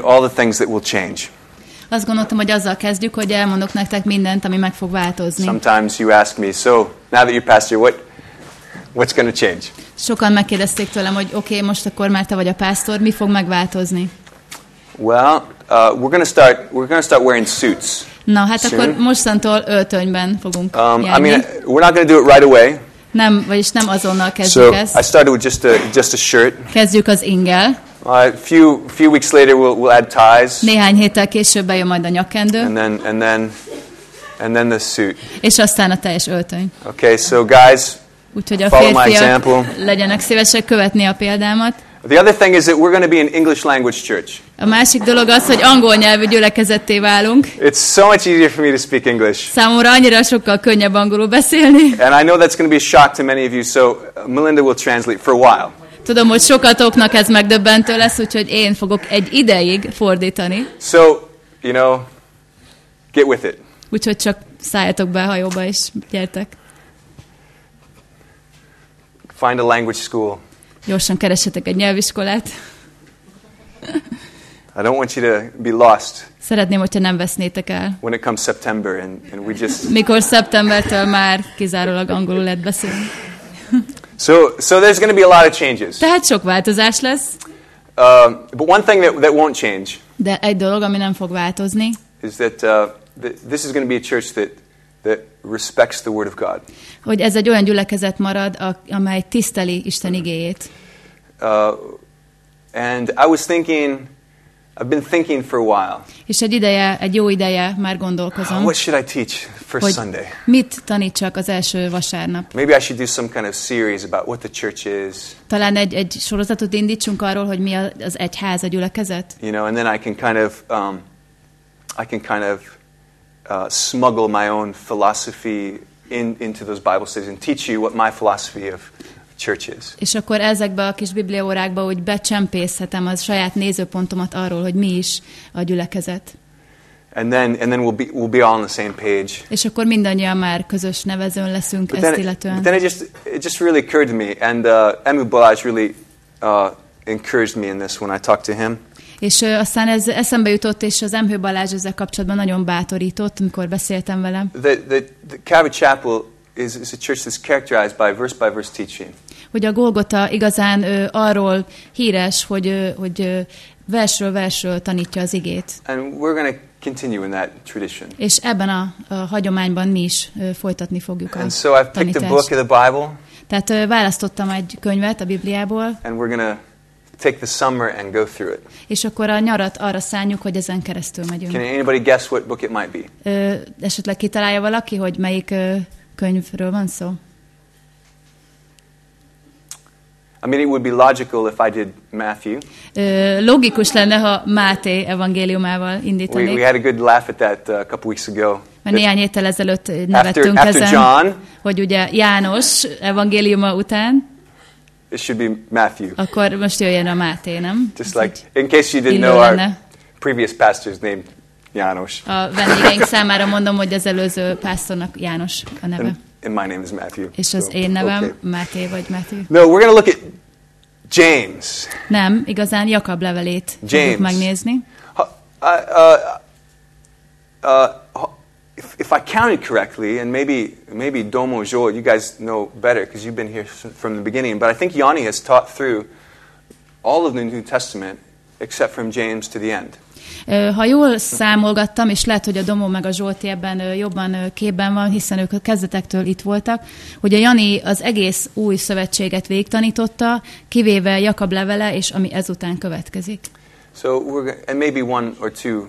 you all the things that will change. Azt gondoltam, hogy azzal kezdjük, hogy elmondok nektek mindent, ami meg fog változni. Sometimes you ask me, so now that you're pastor, what, what's going to change? Sokan megkérdezték tőlem, hogy oké, okay, most akkor már te vagy a pásztor, mi fog megváltozni? Well, uh, we're going to start. We're going to start wearing suits. Na, hát Soon. akkor mostantól öltönyben fogunk Um, I járni. mean, we're not going to do it right away. Nem, vagyis nem azonnal kezdjük So ezt. I started with just a just a shirt. Kezdjük az ingel. Uh, a few few weeks later, we'll we'll add ties, Néhány héttel később bejön majd a and nyakkendő, then and then and then the suit. és aztán a teljes öltöny. Okay, so guys, Úgyhogy a férfiak legyenek szívesek követni a példámat. the other thing is that we're going to be an English language church. A másik dolog az, hogy angol nyelvű gyülekezetté válunk. It's so much easier for me to speak English. Számomra annyira sokkal könnyebb angolul beszélni. And I know that's going to be a shock to many of you, so uh, Melinda will translate for a while. Tudom, hogy sokatoknak ez megdöbbentő lesz, úgyhogy én fogok egy ideig fordítani. So, you know, get with it. Úgyhogy csak szálljatok be a hajóba és gyertek. Find a language school. Gyorsan keressetek egy nyelviskolát. I don't want you to be lost Szeretném, hogyha nem vesznétek el. when it comes September and, and we just. Mikor szeptembertől már kizárólag angolul lehet beszélni. So, so there's going to be a lot of changes. Tehát sok változás lesz, Uh, but one thing that, that won't change de egy dolog, ami nem fog változni, is that, uh, that this is going to be a church that, that respects the Word of God. hogy ez egy olyan gyülekezet marad, a- amely tiszteli Isten igéjét. Uh, and I was thinking, I've been thinking for a while, És egy ideje, egy jó ideje már gondolkozom, what should I teach first hogy Sunday? mit tanítsak az első vasárnap. Maybe I should do some kind of series about what the church is, Talán egy, egy sorozatot indítsunk arról, hogy mi az egyház, a gyülekezet. you know, and then I can kind of, um, I can kind of uh, smuggle my own philosophy in, into those Bible studies and teach you what my philosophy of church is. És akkor ezekbe a kis bibliaórákba úgy becsempészhetem az saját nézőpontomat arról, hogy mi is a gyülekezet. And then, and then we'll, be, we'll be all on the same page. És akkor mindannyian már közös nevezőn leszünk But ezt then, illetően. but then it just, it just really occurred to me, and uh, Emu Balaj really uh, encouraged me in this when I talked to him. És ö, aztán ez eszembe jutott, és az Emhő Balázs ezzel kapcsolatban nagyon bátorított, amikor beszéltem velem, The, the, the Calvary Chapel is, is a church that's characterized by verse by verse teaching. Hogy a Golgota igazán ö, arról híres, hogy, ö, hogy ö, versről versről tanítja az igét. And we're to continue in that tradition. És ebben a, a hagyományban mi is ö, folytatni fogjuk a And so I've picked a book of the Bible, Tehát ö, választottam egy könyvet a Bibliából, and we're to take the summer and go through it. és akkor a nyarat arra szálljuk, hogy ezen keresztül Can megyünk. anybody guess what book it might be? Ö, esetleg kitalálja valaki, hogy melyik ö, könyvről van szó? I mean, it would be logical if I did Matthew. Ö, logikus lenne, ha Máté evangéliumával We, indítanék. we had a good laugh at that uh, a couple weeks ago. Mert néhány héttel ezelőtt After, nevettünk after ezen, John, hogy ugye János evangéliuma után, it should be Matthew. akkor most jöjjön a Máté, nem? Just Ez like, in case you didn't know, our lenne. previous pastor's name, Janos. A vendégeink számára mondom, hogy az előző pásztornak János a neve. And, and my name is Matthew. És az So, én nevem okay. Máté vagy Matthew. No, we're going to look at James. Nem, igazán Jakab levelét James. fogjuk megnézni. Uh, uh, uh, if, if I counted correctly, and maybe maybe Domo Joel, you guys know better because you've been here from the beginning, but I think Yanni has taught through all of the New Testament except from James to the end. Ha jól számolgattam, és lehet, hogy a Domó meg a Zsolti ebben jobban képben van, hiszen ők a kezdetektől itt voltak, hogy a Jani az egész új szövetséget végigtanította, kivéve Jakab levele, és ami ezután következik. So we're and maybe one or two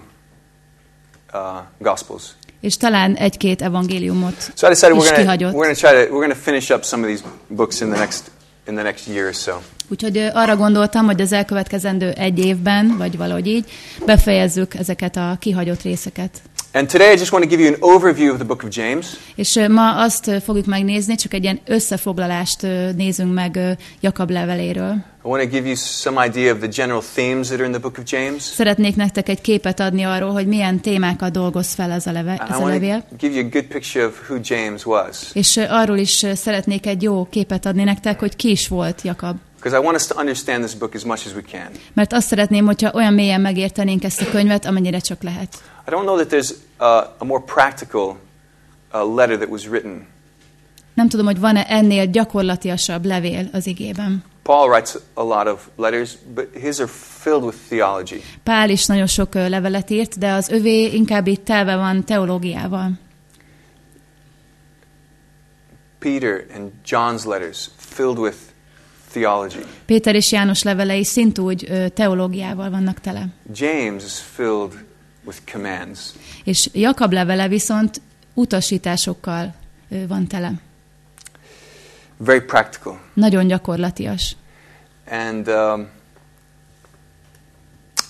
uh, gospels. És talán egy-két evangéliumot So I decided is we're gonna kihagyott. we're gonna try to we're gonna finish up some of these books in the next in the next year or so. Úgyhogy arra gondoltam, hogy az elkövetkezendő egy évben, vagy valahogy így, befejezzük ezeket a kihagyott részeket. And today I just want to give you an overview of the book of James. És ma azt fogjuk megnézni, csak egy ilyen összefoglalást nézünk meg Jakab leveléről. I want to give you some idea of the general themes that are in the book of James. Szeretnék nektek egy képet adni arról, hogy milyen témákat dolgoz fel ez a, leve, ez a levél. give you a good picture of who James was. És arról is szeretnék egy jó képet adni nektek, hogy ki is volt Jakab. Because I want us to understand this book as much as we can. Mert azt szeretném, hogyha olyan mélyen megértenénk ezt a könyvet, amennyire csak lehet. I don't know that there's a more practical uh, letter that was written. Nem tudom, hogy van-e ennél gyakorlatiasabb levél az igében. Paul writes a lot of letters, but his are filled with theology. Pál is nagyon sok levelet írt, de az övé inkább itt telve van teológiával. Peter and John's letters filled with theology. Péter és János levelei szintúgy teológiával vannak tele. James is filled with commands. És Jakab levele viszont utasításokkal van tele. Very practical. Nagyon gyakorlatias. And um,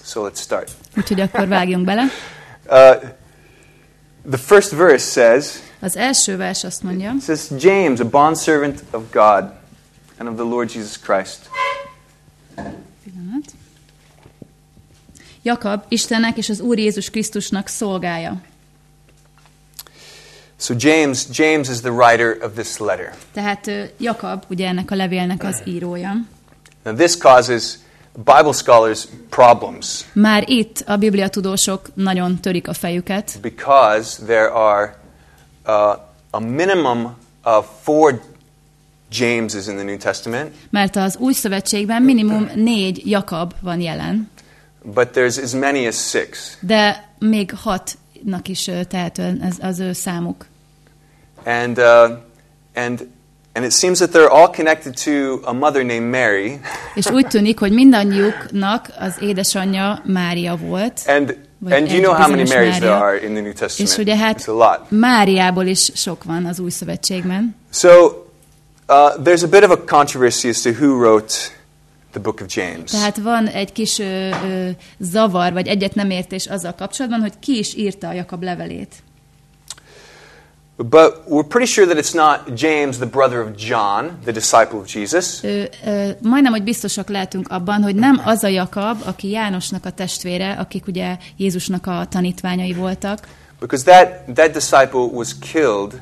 so let's start. Úgyhogy akkor vágjunk bele. Uh, the first verse says, Az első vers azt mondja, says, James, a bondservant of God and of the Lord Jesus Christ. Pillanat. Jakab Istennek és az Úr Jézus Krisztusnak szolgája. So James, James is the writer of this letter. Tehát Jakab, ugye ennek a levélnek az írója. Now this causes Bible scholars problems Már itt a bibliatudósok nagyon törik a fejüket, because there are uh, a minimum of four Jameses in the New Testament, mert az új szövetségben minimum négy Jakab van jelen, but there's as many as six. de még hatnak is ö, tehető ez az ő számuk. And, uh, and, and it seems that they're all connected to a mother named Mary. És úgy tűnik, hogy mindannyiuknak az édesanyja Mária volt, And, Vagy and you know how many Marys there are in the New és Testament? ugye hát It's a lot. Máriából is sok van az új szövetségben. So uh, there's a bit of a controversy as to who wrote the book of James. Tehát van egy kis ö, ö, zavar, vagy egyet nem értés azzal kapcsolatban, hogy ki is írta a Jakab levelét. But we're pretty sure that it's not James, the brother of John, the disciple of Jesus. Ö, ö, majdnem, hogy biztosak lehetünk abban, hogy nem az a Jakab, aki Jánosnak a testvére, akik ugye Jézusnak a tanítványai voltak, Because that, that disciple was killed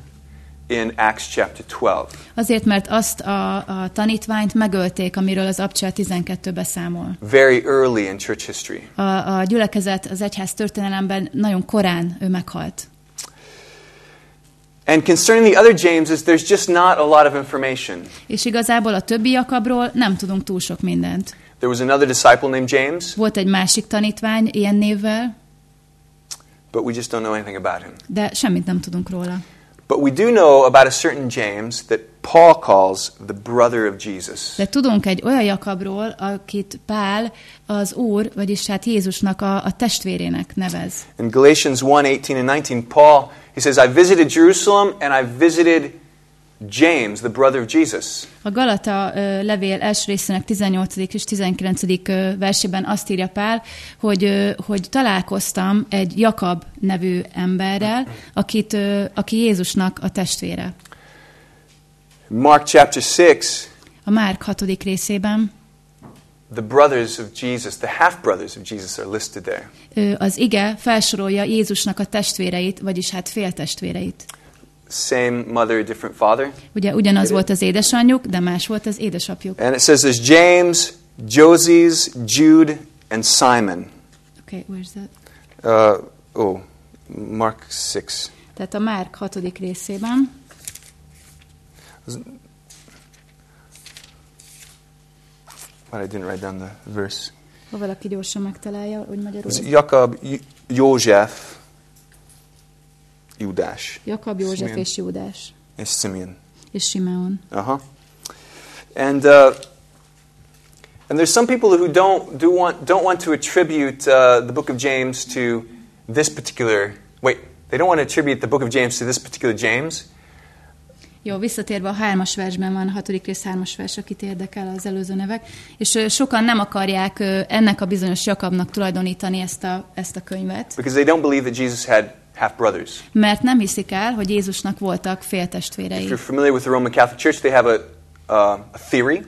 in Acts chapter 12. azért, mert azt a, a tanítványt megölték, amiről az Abcsel 12 beszámol. Very early in church history. A, a gyülekezet az egyház történelemben nagyon korán ő meghalt. And concerning the other Jameses, there's just not a lot of information. És igazából a többi Jakabról nem tudunk túl sok mindent. There was another disciple named James, Volt egy másik tanítvány ilyen névvel, but we just don't know anything about him. de semmit nem tudunk róla. But we do know about a certain James that Paul calls the brother of Jesus. De tudunk egy olyan Jakabról, akit Pál az Úr, vagyis hát Jézusnak a, a testvérének nevez. In Galatians 1 18 and 19, Paul, he says, I visited Jerusalem and I visited James, the brother of Jesus. A Galata ö, levél első részének 18. és 19. ö, versében azt írja Pál, hogy, ö, hogy találkoztam egy Jakab nevű emberrel, akit, aki Jézusnak a testvére. Mark chapter 6, A Márk 6. részében the brothers of Jesus, the half brothers of Jesus are listed there. ö, az ige felsorolja Jézusnak a testvéreit, vagyis hát féltestvéreit. Same mother, different father. Ugye ugyanaz volt az édesanyjuk, de más volt az édesapjuk. And it says there's James, Joses, Jude, and Simon. Okay, where's that? Uh, oh, Mark 6. Tehát a Márk 6. részében But I didn't write down the verse. ha valaki gyorsan megtalálja, hogy magyarul. It's Jakob, J- József, Judás, Jakab, József Simeon. és Júdás és Simeon. és Simeon. Uh-huh. And uh, and there's some people who don't do want don't want to attribute uh, the book of James to this particular. Wait, they don't want to attribute the book of James to this particular James. Jó, visszatérve a hármas versben van, a hatodik rész hármas vers, akit érdekel az előző nevek, és sokan nem akarják ennek a bizonyos Jakabnak tulajdonítani ezt a, ezt a könyvet, Because they don't believe that Jesus had half brothers. mert nem hiszik el, hogy Jézusnak voltak If féltestvérei. you're familiar with the Roman Catholic Church, they have a, uh, a theory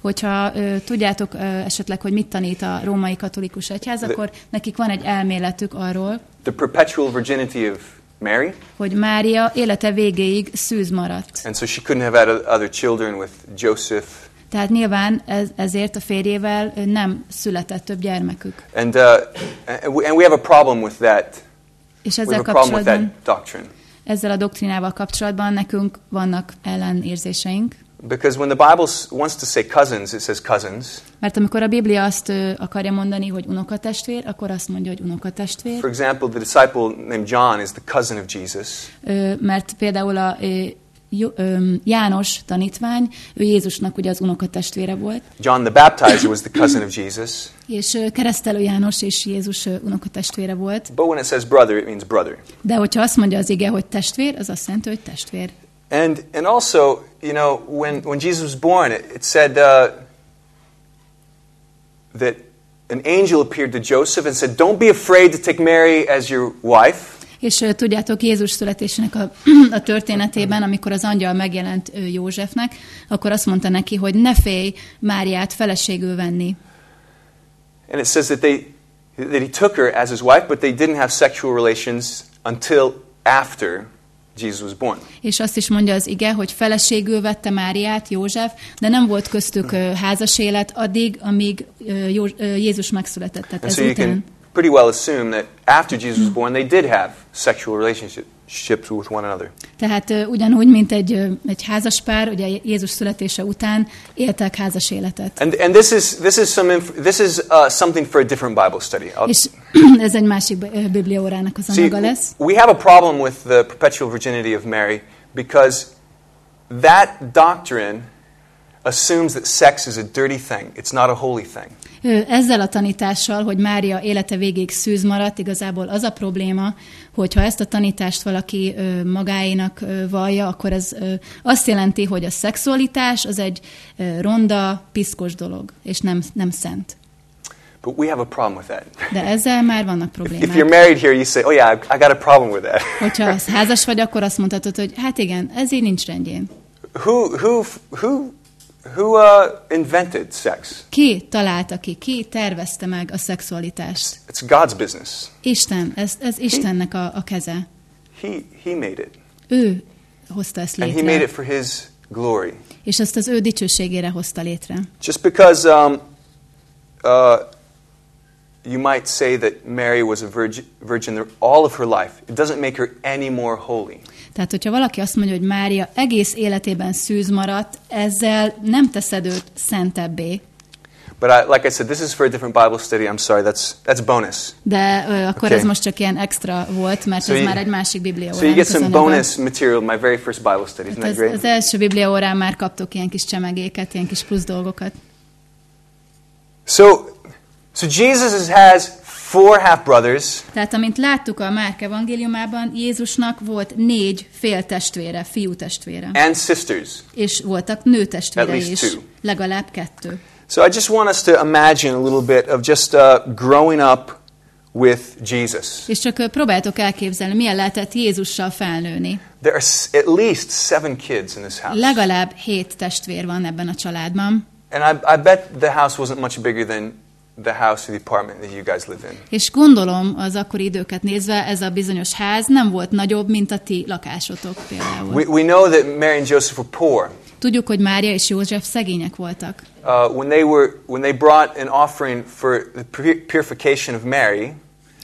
Hogyha ö, tudjátok ö, esetleg, hogy mit tanít a római katolikus egyház, De- akkor nekik van egy elméletük arról, the perpetual virginity of Mary, hogy Mária élete végéig szűz maradt. and so she couldn't have had other children with Joseph. Tehát nyilván ez, ezért a férjével nem született több gyermekük. And, uh, and we have a problem with that. És ezzel kapcsolatban, ezzel a doktrinával kapcsolatban nekünk vannak ellenérzéseink. Because when the Bible wants to say cousins, it says cousins. Mert amikor a Biblia azt akarja mondani, hogy unokatestvér, akkor azt mondja, hogy unokatestvér. For example, the disciple named John is the cousin of Jesus. Mert például a János tanítvány, ő Jézusnak ugye az unokatestvére volt, John the Baptizer was the cousin of Jesus. és keresztelő János és Jézus unokatestvére volt. But when it says brother, it means brother. De hogyha azt mondja az ige, hogy testvér, az azt jelenti, hogy testvér. And, and also, you know, when, when Jesus was born, it, it said uh, that an angel appeared to Joseph and said, Don't be afraid to take Mary as your wife. És tudjátok, Jézus születésének a, a történetében, amikor az angyal megjelent Józsefnek, akkor azt mondta neki, hogy ne félj Máriát feleségül venni. And it says that, they, that he took her as his wife, but they didn't have sexual relations until after Jesus was born. És azt is mondja az ige, hogy feleségül vette Máriát, József, de nem volt köztük házas élet addig, amíg Jézus megszületett. Tehát so you can pretty well assume that after Jesus was born, they did have sexual relationships with one another. Tehát ugyanúgy, mint egy, egy házaspár, ugye Jézus születése után éltek házas életet. And, and this is, this is, some inf- this is uh, something for a different Bible study. I'll- És ez egy másik bibliaórának az anyaga lesz. we have a problem with the perpetual virginity of Mary because that doctrine assumes that sex is a dirty thing. It's not a holy thing. Ezzel a tanítással, hogy Mária élete végéig szűz maradt, igazából az a probléma, hogy ha ezt a tanítást valaki magáénak vallja, akkor ez azt jelenti, hogy a szexualitás az egy ronda, piszkos dolog, és nem, nem szent. But we have a problem with that. De ezzel már vannak If you're problémák. married here, you say, oh yeah, I got a problem with that. Hogyha az házas vagy, akkor azt mondhatod, hogy hát igen, ez így nincs rendjén. who, who, who, who uh, invented sex? Ki találta ki, ki tervezte meg a szexualitást? It's God's business. Isten, ez, ez Istennek a, a keze. He, he made it. Ő hozta ezt And he made it for his glory. és ezt az ő dicsőségére hozta létre. Just because um, uh, you might say that Mary was a virgin, virgin all of her life, it doesn't make her any more holy. Tehát, hogyha valaki azt mondja, hogy Mária egész életében szűz maradt, ezzel nem teszed őt szentebbé. But I, like I said, this is for a different Bible study. I'm sorry, that's, that's bonus. De akkor Okay. ez most csak ilyen extra volt, mert So ez you- már egy másik biblia So you get some bonus material my very first Bible study. Isn't that Az, great? az első biblia órán már kaptok ilyen kis csemegéket, ilyen kis plusz dolgokat. So, so Jesus has four half brothers, Tehát, amint láttuk a Márk evangéliumában, Jézusnak volt négy féltestvére, fiú testvére. and sisters. És voltak least is, two. legalább kettő. So I just want us to imagine a little bit of just uh, growing up with Jesus. És csak ö, próbáltok elképzelni, milyen lehetett Jézussal felnőni. There are at least seven kids in this house. Legalább hét testvér van ebben a családban, And I, I bet the house wasn't much bigger than the house or the apartment that you guys live in. és gondolom az akkori időket nézve ez a bizonyos ház nem volt nagyobb, mint a ti lakásotok például. We, we know that Mary and Joseph were poor. Tudjuk, hogy Mária és József szegények voltak. Uh, when, they were, when they brought an offering for the pur- purification of Mary,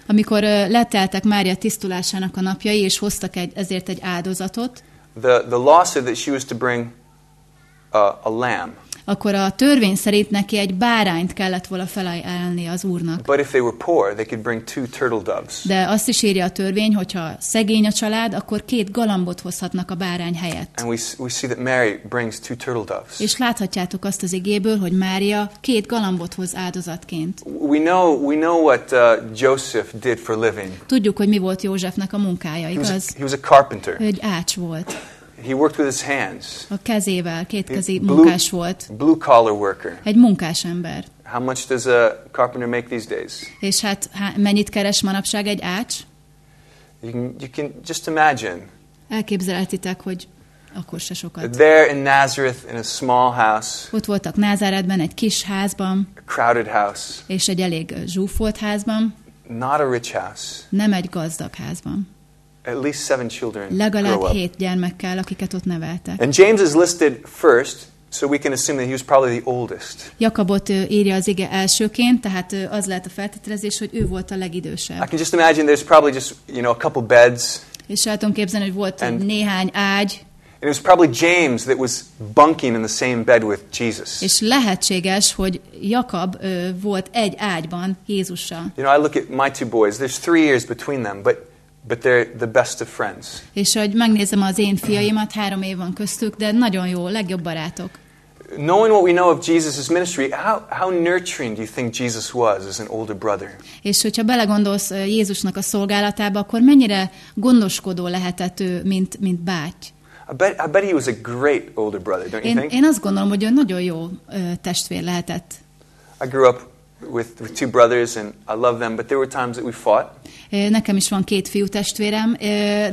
Amikor ö, leteltek Mária tisztulásának a napjai, és hoztak egy, ezért egy áldozatot, the, the law said that she was to bring uh, a lamb. Akkor a törvény szerint neki egy bárányt kellett volna felajánlani az úrnak. But if they were poor, they could bring two turtle doves. De azt is írja a törvény, hogyha szegény a család, akkor két galambot hozhatnak a bárány helyett. And we, we see that Mary brings two turtle doves. És láthatjátok azt az igéből, hogy Mária két galambot hoz áldozatként. We know, we know what uh, Joseph did for a living. Tudjuk, hogy mi volt Józsefnek a munkája, He was, igaz? he was a carpenter. Ő egy ács volt. He worked with his hands. A kezével, Blue, munkás volt. blue collar worker. Egy munkás ember. How much does a carpenter make these days? És hát há- mennyit keres manapság egy ács? You can, you can just imagine. Elképzelhetitek, hogy akkor se sokat. There in Nazareth, in a small house, Ott voltak Názáretben, egy kis házban, a crowded house, és egy elég zsúfolt házban, not a rich house. nem egy gazdag házban. At least seven children Legalább hét gyermekkel, akiket ott neveltek. And James is listed first So we can assume that he was probably the oldest. Jakabot írja az ige elsőként, tehát az lehet a feltételezés, hogy ő volt a I legidősebb. can just imagine there's probably just, you know, a couple beds. És el tudom képzelni, hogy volt And... néhány ágy, And it was probably James that was bunking in the same bed with Jesus. és lehetséges, hogy Jakab ö, volt egy ágyban Jézussal. You know, I look at my two boys. There's three years between them, but, but they're the best of friends. És hogy megnézem az én fiaimat, három év van köztük, de nagyon jó, legjobb barátok. Knowing what we know of Jesus' ministry, how, how nurturing do you think Jesus was as an older brother? És hogyha belegondolsz Jézusnak a szolgálatába, akkor mennyire gondoskodó lehetett ő, mint, mint báty. I bet, I bet he was a great older brother, don't you Én, think? én azt gondolom, hogy ő nagyon jó ö, testvér lehetett. I grew up with, with two brothers, and I love them, but there were times that we fought. Nekem is van két fiú testvérem,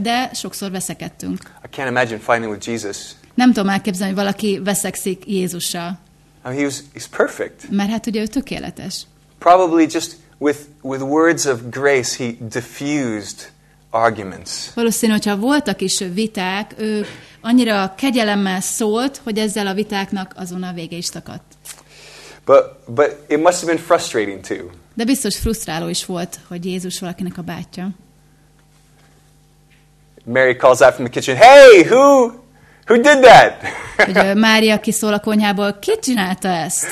de sokszor veszekedtünk. I can't imagine fighting with Jesus. Nem tudom elképzelni, hogy valaki veszekszik Jézussal, I mean, he was, he's perfect. mert hát ugye ő tökéletes. Probably just with, with words of grace, he diffused arguments. Valószínű, hogyha voltak is viták, ő annyira kegyelemmel szólt, hogy ezzel a vitáknak azonnal vége is takadt. But, but it must have been frustrating too. De biztos frusztráló is volt, hogy Jézus valakinek a bátyja. Mary calls out from the kitchen, Hey, who, who did that? Hogy Mária kiszól a konyhából, ki csinálta ezt?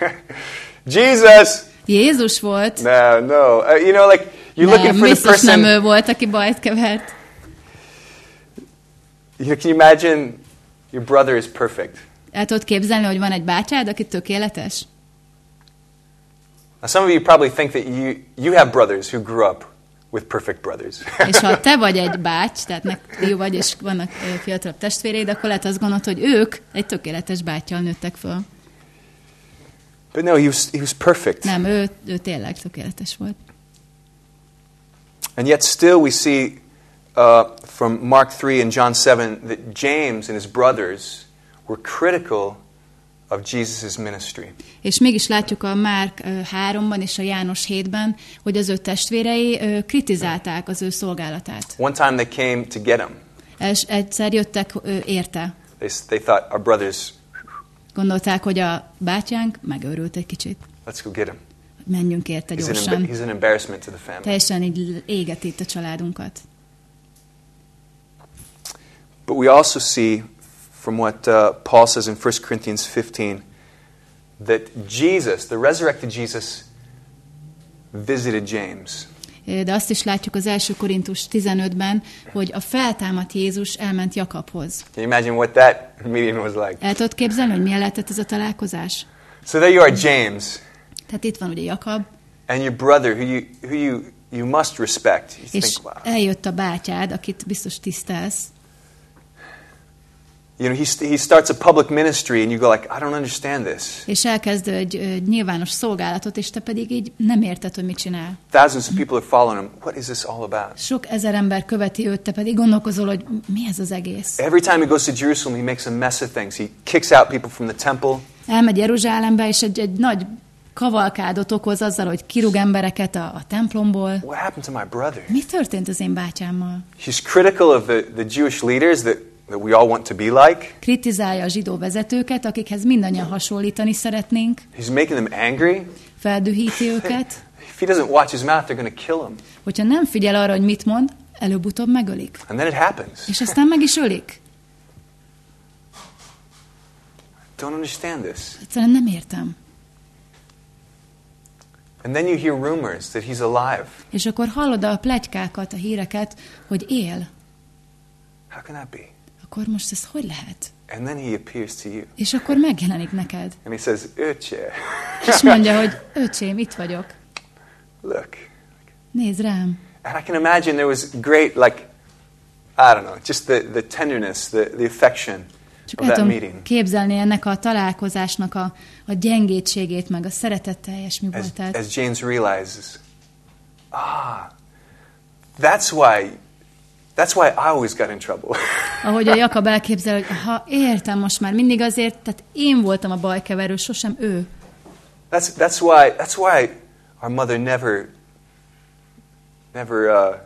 Jesus! Jézus volt. No, no. Uh, you know, like, you're looking Nem, for the biztos nem person. ő volt, aki bajt kevert. You, can you imagine your brother is perfect? El tudod képzelni, hogy van egy bátyád, aki tökéletes? Now, some of you probably think that you, you have brothers who grew up with perfect brothers. És ha te vagy egy báty, tehát fiú vagy, és vannak fiatalabb testvéreid, akkor lehet azt gondolod, hogy ők egy tökéletes bátyjal nőttek föl. but no, he was, he was perfect. Nem, ő, ő tényleg tökéletes volt. And yet, still, we see uh, from Mark 3 and John 7 that James and his brothers were critical of Jesus' ministry. És mégis látjuk a Márk ö, 3-ban és a János 7-ben, hogy az ő testvérei kritizálták az ő szolgálatát. One time they came to get him. És egyszer jöttek érte. They, they thought, Our brothers, Gondolták, hogy a bátyánk megőrült egy kicsit. let's go get him. Menjünk érte He's an, emba- gyorsan. he's an embarrassment to the family. Teljesen így éget itt a családunkat. But we also see from what uh, Paul says in 1 Corinthians 15 that Jesus, the resurrected Jesus, visited James. De azt is látjuk az első Korintus 15-ben, hogy a feltámadt Jézus elment Jakabhoz. Can you imagine what that meeting was like? El tudod képzelni, hogy milyen lehetett ez a találkozás? So there you are, James, Tehát itt van ugye Jakab, and your brother, who you, who you, you must respect. You és think, wow. eljött a bátyád, akit biztos tisztelsz, You know, he, he starts a public ministry, and you go like, I don't understand this. és elkezd egy ö, nyilvános szolgálatot, és te pedig így nem érted, hogy mit csinál. Thousands of people are following him. What is this all about? Sok ezer ember követi őt, te pedig gondolkozol, hogy mi ez az egész. Every time he goes to Jerusalem, he makes a mess of things. He kicks out people from the temple. Elmegy Jeruzsálembe, és egy, egy nagy kavalkádot okoz azzal, hogy kirúg embereket a, a templomból. What happened to my brother? Mi történt az én bátyámmal? He's critical of the, the Jewish leaders that, that we all want to be like. Kritizálja a zsidó vezetőket, akikhez mindannyian hasonlítani szeretnénk, He's making them angry. feldühíti őket. If he doesn't watch his mouth, they're going to kill him. Hogyha nem figyel arra, hogy mit mond, előbb-utóbb megölik. And then it happens. És aztán meg is ölik. Don't understand this. Egyszerűen nem értem. And then you hear rumors that he's alive. És akkor hallod a plegykákat, a híreket, hogy él. How can that be? Akkor most ez hogy lehet? And then he appears to you. És akkor megjelenik neked. And he says, Uche, És mondja, hogy öcsém, itt vagyok. look. Nézd rám. And I can imagine there was great, like, I don't know, just the, the tenderness, the, the affection Csak of el that tudom képzelni ennek a találkozásnak a, a gyengétségét, meg a szeretetteljes mi As, voltát. as James realizes, ah, that's why, that's why I always got in trouble. Ahogy a Jakab elképzel, hogy ha értem most már mindig azért, tehát én voltam a bajkeverő, sosem ő. that's, that's, why, that's why our mother never, never uh,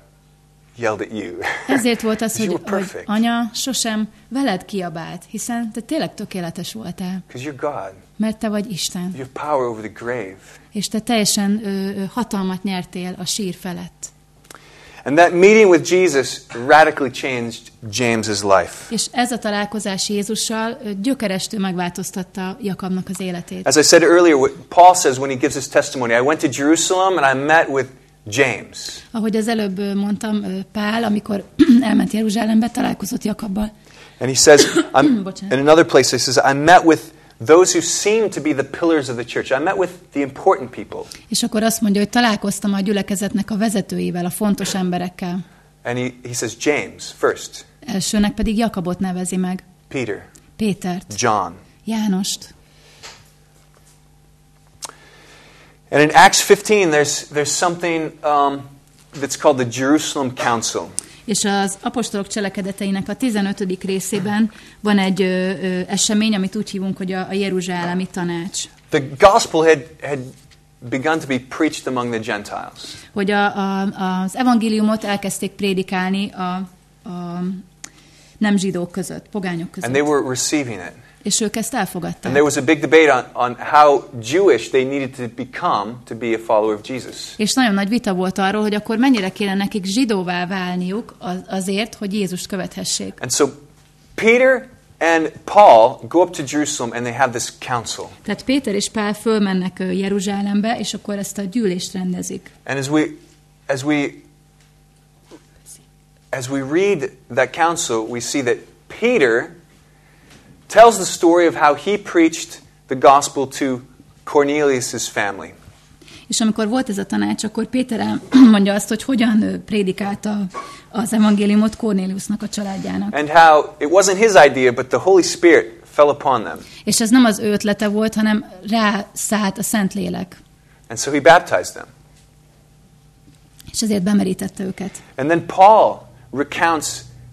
yelled at you. Ezért volt az, hogy, hogy anya sosem veled kiabált, hiszen te tényleg tökéletes voltál, Because you're God. mert te vagy Isten, You have power over the grave. és te teljesen ö, hatalmat nyertél a sír felett. And that meeting with Jesus radically changed James's life. És ez a találkozás Jézussal ö, gyökerestől megváltoztatta Jakabnak az életét. As I said earlier, Paul says when he gives his testimony, I went to Jerusalem and I met with James. Ahogy az előbb mondtam, Pál, amikor elment Jeruzsálembe, találkozott Jakabbal. And he says, in another place, he says, I met with those who seem to be the pillars of the church. I met with the important people. És akkor azt mondja, hogy találkoztam a gyülekezetnek a vezetőivel, a fontos emberekkel. And he, he says, James first, Elsőnek pedig Jakabot nevezi meg, Peter, Pétert, John. Jánost. And in Acts 15, there's, there's something um, that's called the Jerusalem Council. És az apostolok cselekedeteinek a 15. részében van egy ö, ö, esemény, amit úgy hívunk, hogy a, a Jeruzsálemi tanács. The gospel had, had begun to be preached among the Gentiles. Hogy a, a, az evangéliumot elkezdték prédikálni a, a nem zsidók között, pogányok között. And they were receiving it. És ők ezt elfogadták. And there was a big debate on, on how Jewish they needed to become to be a follower of Jesus. És nagyon nagy vita volt arról, hogy akkor mennyire kéne nekik zsidóvá válniuk az, azért, hogy Jézust követhessék. And so Peter and Paul go up to Jerusalem and they have this council. Tehát Péter és Pál fölmennek Jeruzsálembe, és akkor ezt a gyűlést rendezik. And as we as we as we read that council, we see that Peter tells the story of how he preached the gospel to Cornelius' family. És amikor volt ez a tanács, akkor Péter elmondja azt, hogy hogyan prédikálta az evangéliumot Kornéliusnak a családjának. And how it wasn't his idea, but the Holy Spirit fell upon them. És ez nem az ő ötlete volt, hanem rászállt a Szentlélek. And so he baptized them. És ezért bemerítette őket. And then Paul recounts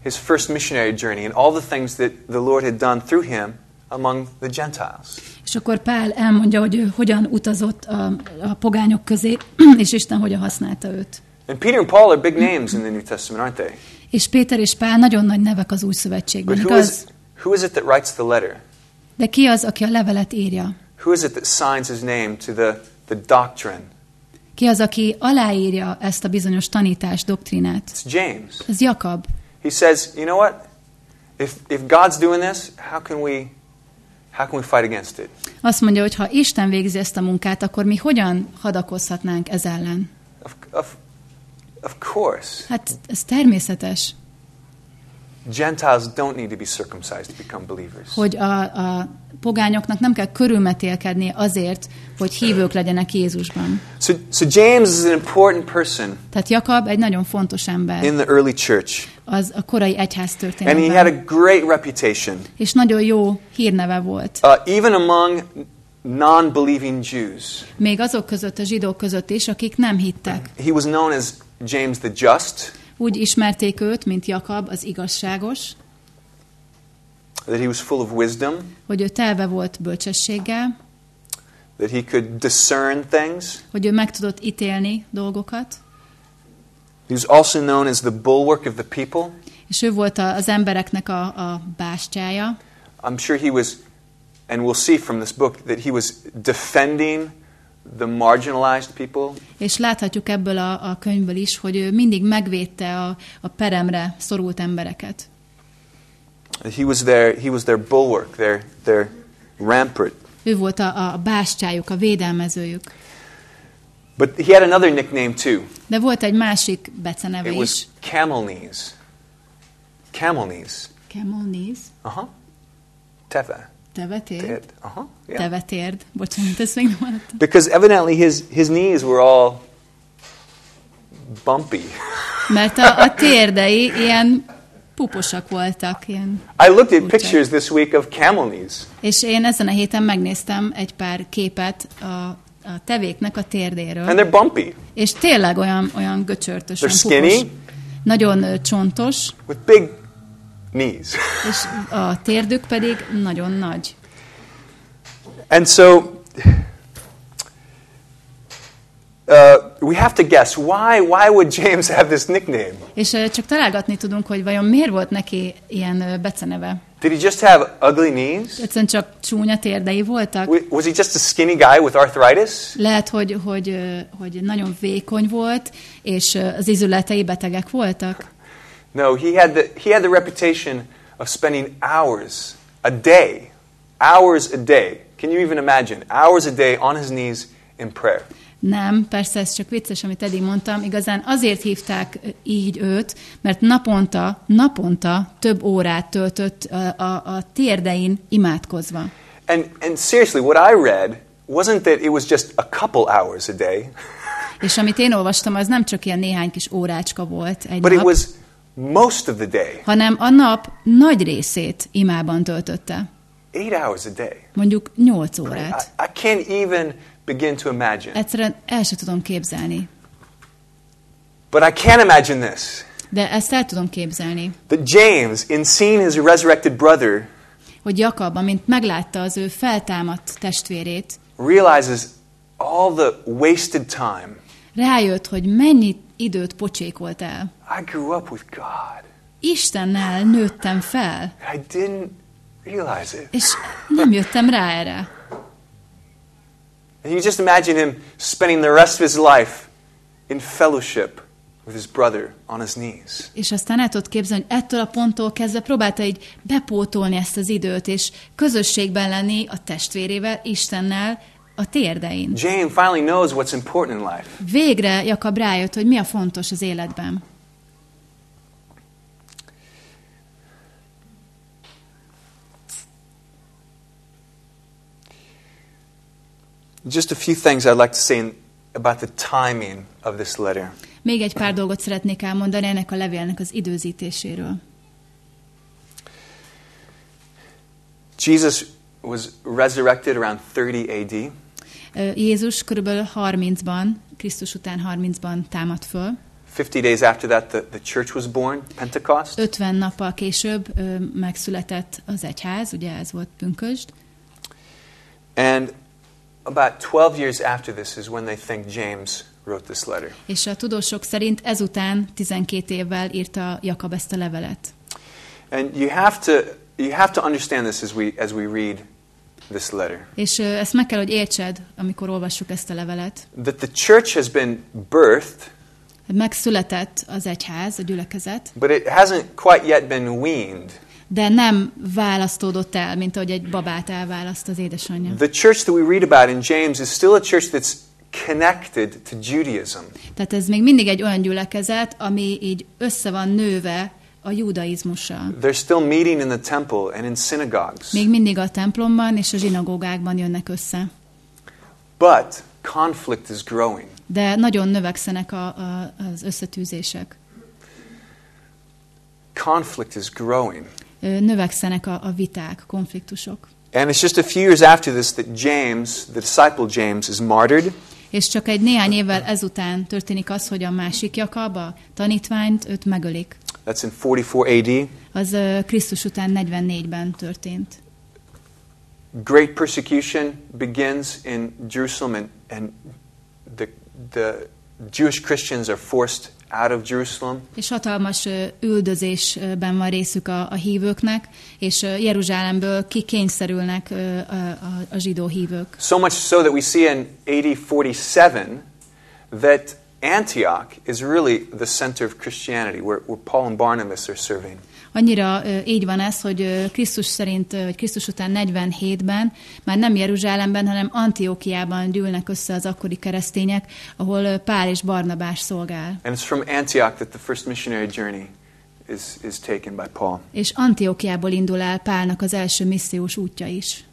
his first missionary journey and all the things that the Lord had done through him among the Gentiles. És akkor Pál elmondja, hogy hogyan utazott a, a pogányok közé, és Isten hogyan használta őt. And Peter and Paul are big names in the New Testament, aren't they? És Péter és Pál nagyon nagy nevek az új szövetségben, But who is, igaz? who is it that writes the letter? De ki az, aki a levelet írja? Who is it that signs his name to the, the doctrine? Ki az, aki aláírja ezt a bizonyos tanítást, doktrinát? It's James. Ez Jakab. He says, you know what? If, if God's doing this, how can we how can we fight against it? Azt mondja, hogy ha Isten végzi ezt a munkát, akkor mi hogyan hadakozhatnánk ez ellen? Of, of, of course. Hát ez természetes, Gentiles don't need to be circumcised to become believers. hogy a, a pogányoknak nem kell körülmetélkedni azért, hogy hívők legyenek Jézusban. So, so James is an important person Tehát Jakab egy nagyon fontos ember in the early church. az a korai egyház And he had a történetben. great reputation, És nagyon jó hírneve volt. uh, even among non believing Jews. Még azok között, a zsidók között is, akik nem hittek. He was known as James the Just, Úgy ismerték őt, mint Jakab, az igazságos, that he was full of wisdom, hogy ő telve volt bölcsességgel, that he could discern things. hogy ő meg tudott ítélni dolgokat, He was also known as the bulwark of the people. és ő volt az embereknek a, a bástyája, I'm sure he was, and we'll see from this book, that he was defending the marginalized people. és láthatjuk ebből a, a könyvből is, hogy ő mindig megvédte a, a peremre szorult embereket. He was their, he was their bulwark, their, their rampart. Ő volt a, a bástyájuk, a védelmezőjük. But he had another nickname too. De volt egy másik beceneve It was camel knees. Camel knees. Camel knees. Uh huh. Teva. Tevetérd. Ted. Uh huh. Yeah. Tevetérd. Bocsánat, ezt még nem hallottam. Because evidently his, his knees were all bumpy. Mert a, a térdei ilyen puposak voltak. Ilyen. I looked at pictures this week of camel knees. És én ezen a héten megnéztem egy pár képet a, a tevéknek a And térdéről. they're bumpy És tényleg olyan, olyan göcsörtös, They're skinny. pupos. Nagyon csontos, with big knees. és a térdük pedig nagyon nagy. And so, uh, we have to guess why, why would James have this nickname? És ö, csak találgatni tudunk, hogy vajon miért volt neki ilyen ö, beceneve. Did he just have ugly knees? Egyszerűen csak csúnya térdei voltak. Was he just a skinny guy with arthritis? Lehet, hogy, hogy, ö, hogy nagyon vékony volt, és ö, az izületei betegek voltak. No, he had the, he had the reputation of spending hours a day, hours a day. Can you even imagine? Hours a day on his knees in prayer. Nem, persze ez csak vicces, amit eddig mondtam. Igazán azért hívták így őt, mert naponta, naponta több órát töltött a, a, a térdein imádkozva. And, and seriously, what I read wasn't that it was just a couple hours a day, És amit én olvastam, az nem csak ilyen néhány kis órácska volt egy but it nap, was most of the day. hanem a nap nagy részét imában töltötte. Eight hours a day. Mondjuk nyolc I, órát. I can't even begin to imagine. Egyszerűen el sem tudom képzelni. But I can imagine this De ezt el tudom képzelni, that James, in seeing his resurrected brother, hogy Jakab, amint meglátta az ő feltámadt testvérét, realizes all the wasted time. rájött, hogy mennyi időt pocsékolt el. I grew up with God. Istennel nőttem fel, I didn't realize it. és nem jöttem rá erre. And you just imagine him spending the rest of his life in fellowship with his brother on his knees. És aztán el tudod képzelni, hogy ettől a ponttól kezdve próbálta így bepótolni ezt az időt, és közösségben lenni a testvérével, Istennel a térdein. James finally knows what's important in life. Végre Jakab rájött, hogy mi a fontos az életben. Just a few things I'd like to say in, about the timing of this letter. Még egy pár dolgot szeretnék elmondani ennek a levélnek az időzítéséről. Jesus was resurrected around 30 AD. Jézus körülbelül 30-ban, Krisztus után 30-ban támad föl. 50 days after that, the, the church was born, Pentecost. 50 nappal később ö, megszületett az egyház, ugye ez volt pünkösd. And about 12 years after this is when they think James wrote this letter. És a tudósok szerint ezután 12 évvel írta Jakab ezt a levelet. And you have to, you have to understand this as we, as we read this letter. És ezt meg kell, hogy értsed, amikor olvassuk ezt a levelet. That the church has been birthed, Megszületett az egyház, a gyülekezet, but it hasn't quite yet been weaned. de nem választódott el, mint ahogy egy babát elválaszt az édesanyja. The church that we read about in James is still a church that's connected to Judaism. Tehát ez még mindig egy olyan gyülekezet, ami így össze van nőve a judaizmussal. They're still meeting in the temple and in synagogues. Még mindig a templomban és a zsinagógákban jönnek össze. But conflict is growing. De nagyon növekszenek a, a, az összetűzések. Conflict is growing. Növekszenek a, a viták, konfliktusok. And it's just a few years after this that James, the disciple James, is martyred. És csak egy néhány évvel ezután történik az, hogy a másik Jakab, a tanítványt, őt megölik. That's in 44 AD. Az Krisztus után 44-ben történt. Great persecution begins in Jerusalem, and, and the, the Jewish Christians are forced out of Jerusalem. És hatalmas üldözésben van részük a, a hívőknek, és Jeruzsálemből kikényszerülnek a, a, a zsidó hívők. So much so that we see in AD 47 that Antioch is really the center of Christianity, where, where Paul and Barnabas are serving. Annyira ö, így van ez, hogy Krisztus szerint, vagy Krisztus után 47-ben már nem Jeruzsálemben, hanem Antiókiában gyűlnek össze az akkori keresztények, ahol Pál és Barnabás szolgál. And it's from Antioch that the first missionary journey is, is taken by Paul. És Antiókiából indul el Pálnak az első missziós útja is.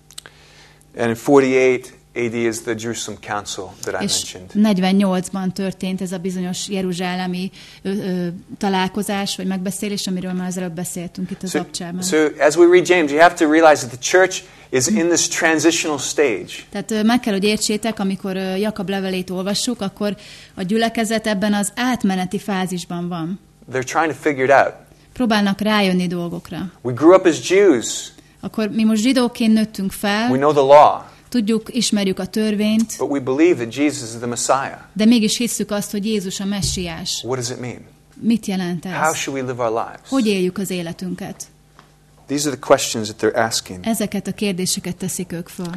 And in 48 AD is the Jerusalem Council that I És mentioned. 48-ban történt ez a bizonyos jeruzsálemi ö, ö, találkozás, vagy megbeszélés, amiről már az előbb beszéltünk itt az So, abcsában. so as we read James, you have to realize that the church is in this transitional stage. Tehát meg kell, hogy értsétek, amikor Jakab levelét olvassuk, akkor a gyülekezet ebben az átmeneti fázisban van. They're trying to figure it out. Próbálnak rájönni dolgokra. We grew up as Jews. Akkor mi most zsidóként nőttünk We fel, know the law. Tudjuk, ismerjük a törvényt, but we believe that Jesus is the Messiah. de mégis hisszük azt, hogy Jézus a messiás. What does it mean? Mit jelent How ez? should we live our lives? Hogy éljük az életünket? These are the questions that they're asking. Ezeket a kérdéseket teszik ők föl.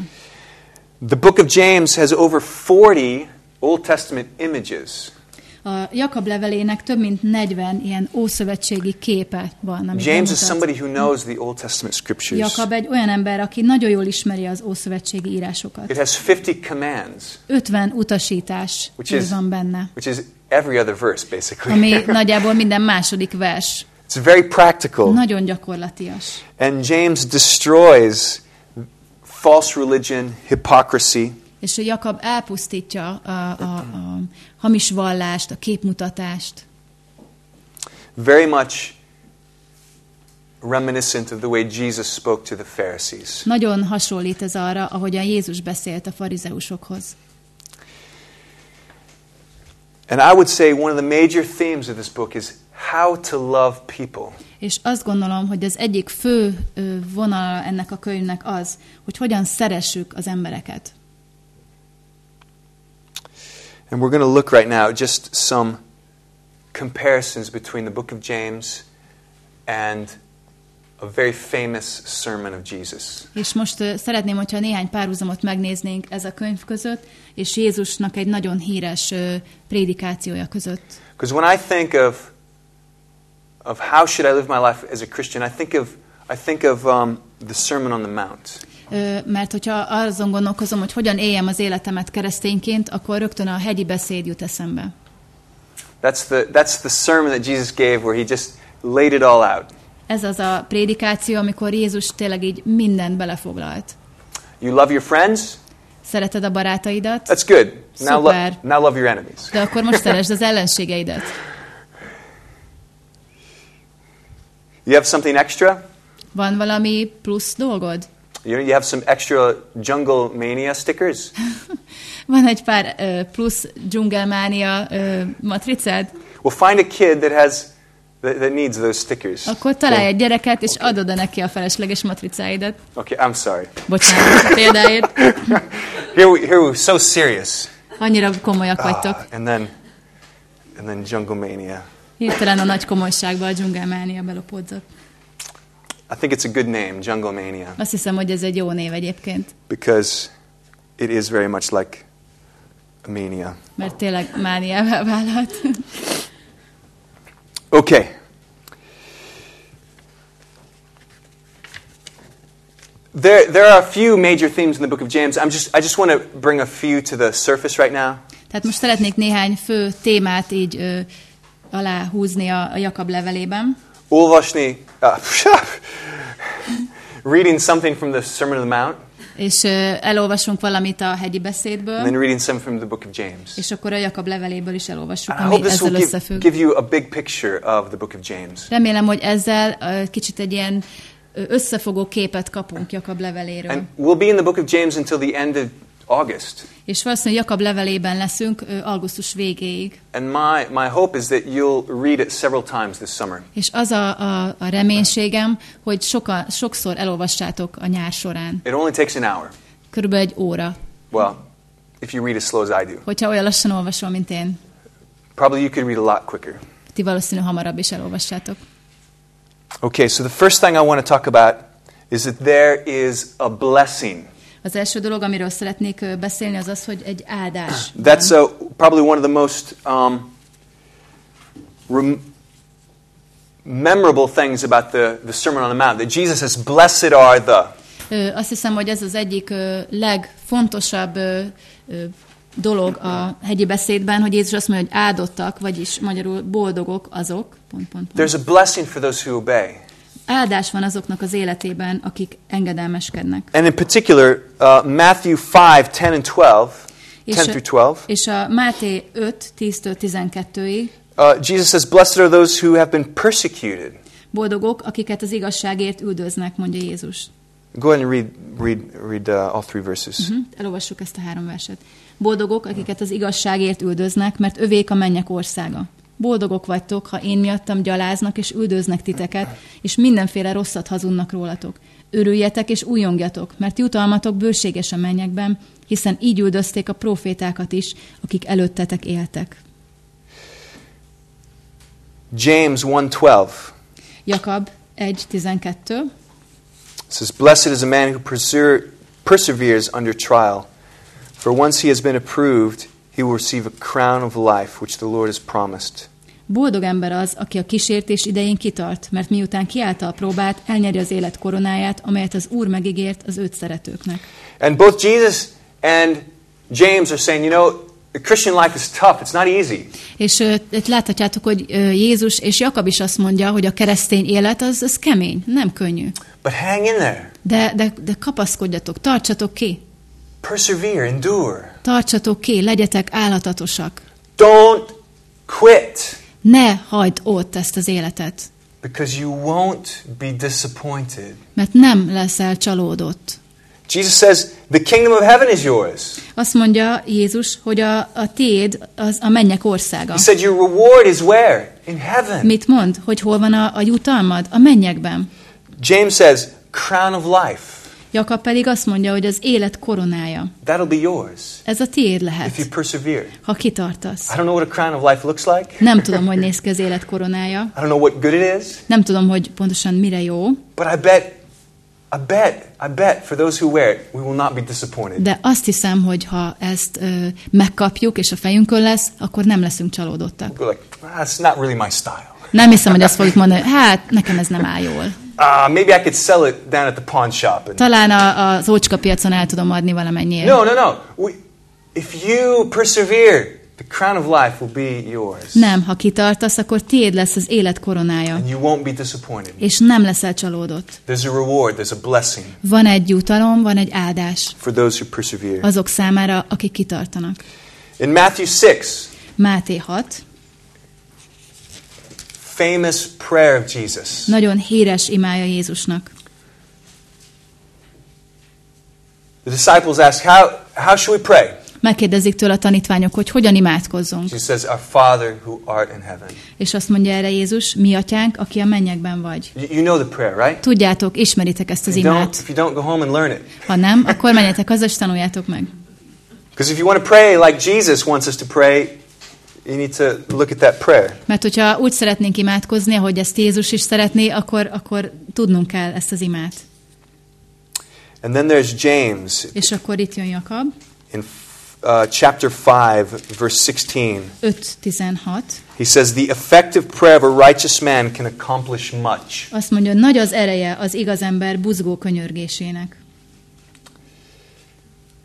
The book of James has over 40 Old Testament images. A Jakab levelének több mint 40 ilyen ószövetségi képe van, amit James is somebody who knows the Old Testament scriptures. Jakab egy olyan ember, aki nagyon jól ismeri az ószövetségi írásokat. It has 50 commands, 50 utasítás Which is- van benne, which is every other verse, basically. ami nagyjából minden második vers. It's very practical. Nagyon gyakorlatias. And James destroys false religion, hypocrisy, És a Jakab elpusztítja a, a, a hamis vallást, a képmutatást. very much reminiscent of the way Jesus spoke to the Pharisees. Nagyon hasonlít ez arra, ahogyan Jézus beszélt a farizeusokhoz. And I would say one of the major themes of this book is how to love people. És azt gondolom, hogy az egyik fő vonala ennek a könyvnek az, hogy hogyan szeressük az embereket. And we're going to look right now at just some comparisons between the book of James and a very famous sermon of Jesus. És most szeretném, hogyha néhány párhuzamot megnéznénk ez a könyv között, és Jézusnak egy nagyon híres prédikációja között. Because when I think of of how should I live my life as a Christian, I think of I think of um, the Sermon on the Mount. Mert hogyha azon gondolkozom, hogy hogyan éljem az életemet keresztényként, akkor rögtön a hegyi beszéd jut eszembe. That's the that's the sermon that Jesus gave where he just laid it all out. Ez az a prédikáció, amikor Jézus tényleg így mindent belefoglalt. You love your friends? Szereted a barátaidat, That's good. Now, lo- now love your enemies. de akkor most szeresd az ellenségeidet. You have something extra? Van valami plusz dolgod? You, have some extra jungle mania stickers? Van egy pár ö, plusz dzsungelmánia ö, matricád? Well, find a kid that has that, that needs those stickers. Akkor találj egy gyereket, és adod -e neki a felesleges matricáidat. Okay, I'm sorry. Bocsánat példáért. Here we here we're so serious. Annyira komolyak vagytok. Ah, and then and then jungle mania. Hirtelen a nagy komolyságba a dzsungelmánia belopódzott. I think it's a good name, jungle mania, Azt hiszem, hogy ez egy jó név egyébként, because it is very much like a mania. mert tényleg mániává válhat. Okay. There, there are a few major themes in the book of James. I'm just, I just want to bring a few to the surface right now. Tehát most szeretnék néhány fő témát így ö, aláhúzni a, a Jakab levelében. Olvasni, uh, reading something from the Sermon on the Mount, És ö, elolvasunk valamit a hegyi beszédből, and then reading something from the book of James. és akkor a Jakab leveléből is elolvassuk, And ami ezzel give, összefügg. give you a big picture of the book of James. Remélem, hogy ezzel ö, kicsit egy ilyen összefogó képet kapunk Jakab leveléről. And we'll be in the book of James until the end of August. És valószínűleg Jakab levelében leszünk augusztus végéig. And my, my hope is that you'll read it several times this summer. És az a, a, a reménységem, hogy soka, sokszor elolvassátok a nyár során. It only takes an hour. Körülbelül egy óra. Well, if you read as slow as I do. Hogyha olyan lassan olvasol, mint én, Probably you could read a lot quicker. ti valószínű hamarabb is elolvassátok. Okay, so the first thing I want to talk about is that there is a blessing. Az első dolog, amiről szeretnék beszélni, az az, hogy egy áldás. That's uh, probably one of the most um, rem- memorable things about the, the Sermon on the Mount. That Jesus says, Blessed are the. Azt hiszem, hogy ez az egyik legfontosabb dolog a hegyi beszédben, hogy Jézus azt mondja, hogy áldottak, vagyis magyarul boldogok azok, pont, pont, pont. There's a blessing for those who obey. Áldás van azoknak az életében, akik engedelmeskednek. And in particular, uh, Matthew 5, 10 and 12, 10 És, through 12, és a Máté 5, 10-től 12-ig uh, Jesus says, Blessed are those who have been persecuted. boldogok, akiket az igazságért üldöznek, mondja Jézus. Go ahead and read, read, read uh, all three verses. Hm? Elolvassuk ezt a három verset. Boldogok, akiket az igazságért üldöznek, mert övék a mennyek országa. Boldogok vagytok, ha én miattam gyaláznak és üldöznek titeket, és mindenféle rosszat hazudnak rólatok. Örüljetek és újongjatok, mert jutalmatok bőséges a mennyekben, hiszen így üldözték a profétákat is, akik előttetek éltek. James 1:12 Jakab 1.12 says, "Blessed is a man who perseveres under trial, for once he has been approved, he will receive a crown of life which the Lord has promised." Boldog ember az, aki a kísértés idején kitart, mert miután kiállta a próbát, elnyeri az élet koronáját, amelyet az Úr megígért az őt szeretőknek. And both Jesus and James are saying, you know, the Christian life is tough. It's not easy. És itt láthatjátok, hogy ö, Jézus és Jakab is azt mondja, hogy a keresztény élet az, az kemény, nem könnyű. But hang in there. De, de, de kapaszkodjatok, tartsatok ki, Persevere, endure. Tartsatok ki, legyetek állatatosak. Don't quit Ne hagyd ott ezt az életet, because you won't be disappointed. mert nem leszel csalódott. Jesus says, the kingdom of heaven is yours. Azt mondja Jézus, hogy a, a tiéd az a mennyek országa. He said, your reward is where? In heaven. Mit mond? Hogy hol van a, a jutalmad? A mennyekben. James says, crown of life. Jakab pedig azt mondja, hogy az élet koronája. That'll be yours Ez a tiéd if you lehet, persevere. ha kitartasz. I don't know what a crown of life looks like. Nem tudom, hogy néz ki az élet koronája. I don't know what good it is. Nem tudom, hogy pontosan mire jó, But I bet, I bet, I bet for those who wear it, we will not be disappointed. de azt hiszem, hogy ha ezt ö, megkapjuk, és a fejünkön lesz, akkor nem leszünk csalódottak. We're like, ah, it's not really my style. Nem hiszem, hogy azt fogjuk mondani, hát nekem ez nem áll jól. Uh, maybe I could sell it down at the pawn shop. And, Talán a, az ócska piacon el tudom adni valamennyiért. no, no, no. We, if you persevere, the crown of life will be yours. Nem, ha kitartasz, akkor tiéd lesz az élet koronája, And you won't be disappointed. és nem leszel csalódott. There's a reward, there's a blessing Van egy jutalom, van egy áldás for those who persevere. azok számára, akik kitartanak. In Matthew 6, Máté 6, famous prayer of Jesus. nagyon híres imája Jézusnak. The disciples ask, How, how should we pray? Megkérdezik tőle a tanítványok, hogy hogyan imádkozzunk. Jesus says, Our Father who art in heaven. És azt mondja erre Jézus, mi atyánk, aki a mennyekben vagy. You, know the prayer, right? Tudjátok, ismeritek ezt az imát. if you don't, go home and learn it. Ha nem, akkor menjetek haza, és tanuljátok meg. Because if you want to pray like Jesus wants us to pray, you need to look at that prayer. Mert hogyha úgy szeretnénk imádkozni, ahogy ezt Jézus is szeretné, akkor, akkor tudnunk kell ezt az imát. And then there's James És akkor itt jön Jakab, in uh, chapter 5, verse 16. 5.16. He says, The effective prayer of a righteous man can accomplish much. Azt mondja, nagy az ereje az igaz ember buzgó könyörgésének.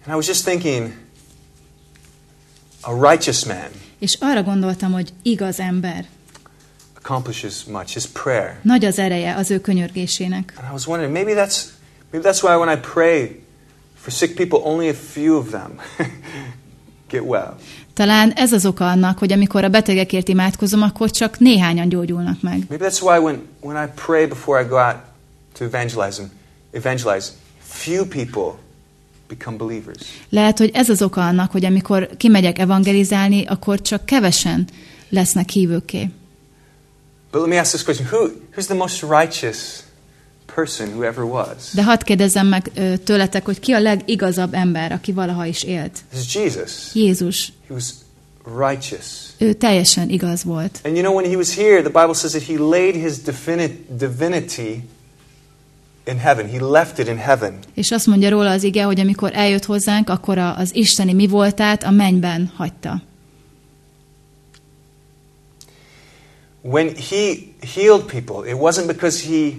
And I was just thinking, a righteous man És arra gondoltam, hogy igaz ember, accomplishes much. His prayer. nagy az ereje az ő könyörgésének. And I was wondering, maybe that's maybe that's why when I pray for sick people, only a few of them get well. Talán ez az oka annak, hogy amikor a betegekért imádkozom, akkor csak néhányan gyógyulnak meg. Maybe that's why when, when I pray before I go out to evangelize them, evangelize, few people become believers. Lehet, hogy ez az oka annak, hogy amikor kimegyek evangelizálni, akkor csak kevesen lesznek hívőké. But let me ask this question: Who who's the most righteous person who ever was? De hadd kérdezzem meg tőletek, hogy ki a legigazabb ember, aki valaha is élt? This Jesus. Jézus. He was righteous. Ő teljesen igaz volt. And you know, when he was here, the Bible says that he laid his divini- divinity in heaven. He left it in heaven. És azt mondja róla az ige, hogy amikor eljött hozzánk, akkor az isteni mi voltát a mennyben hagyta. When he healed people, it wasn't because he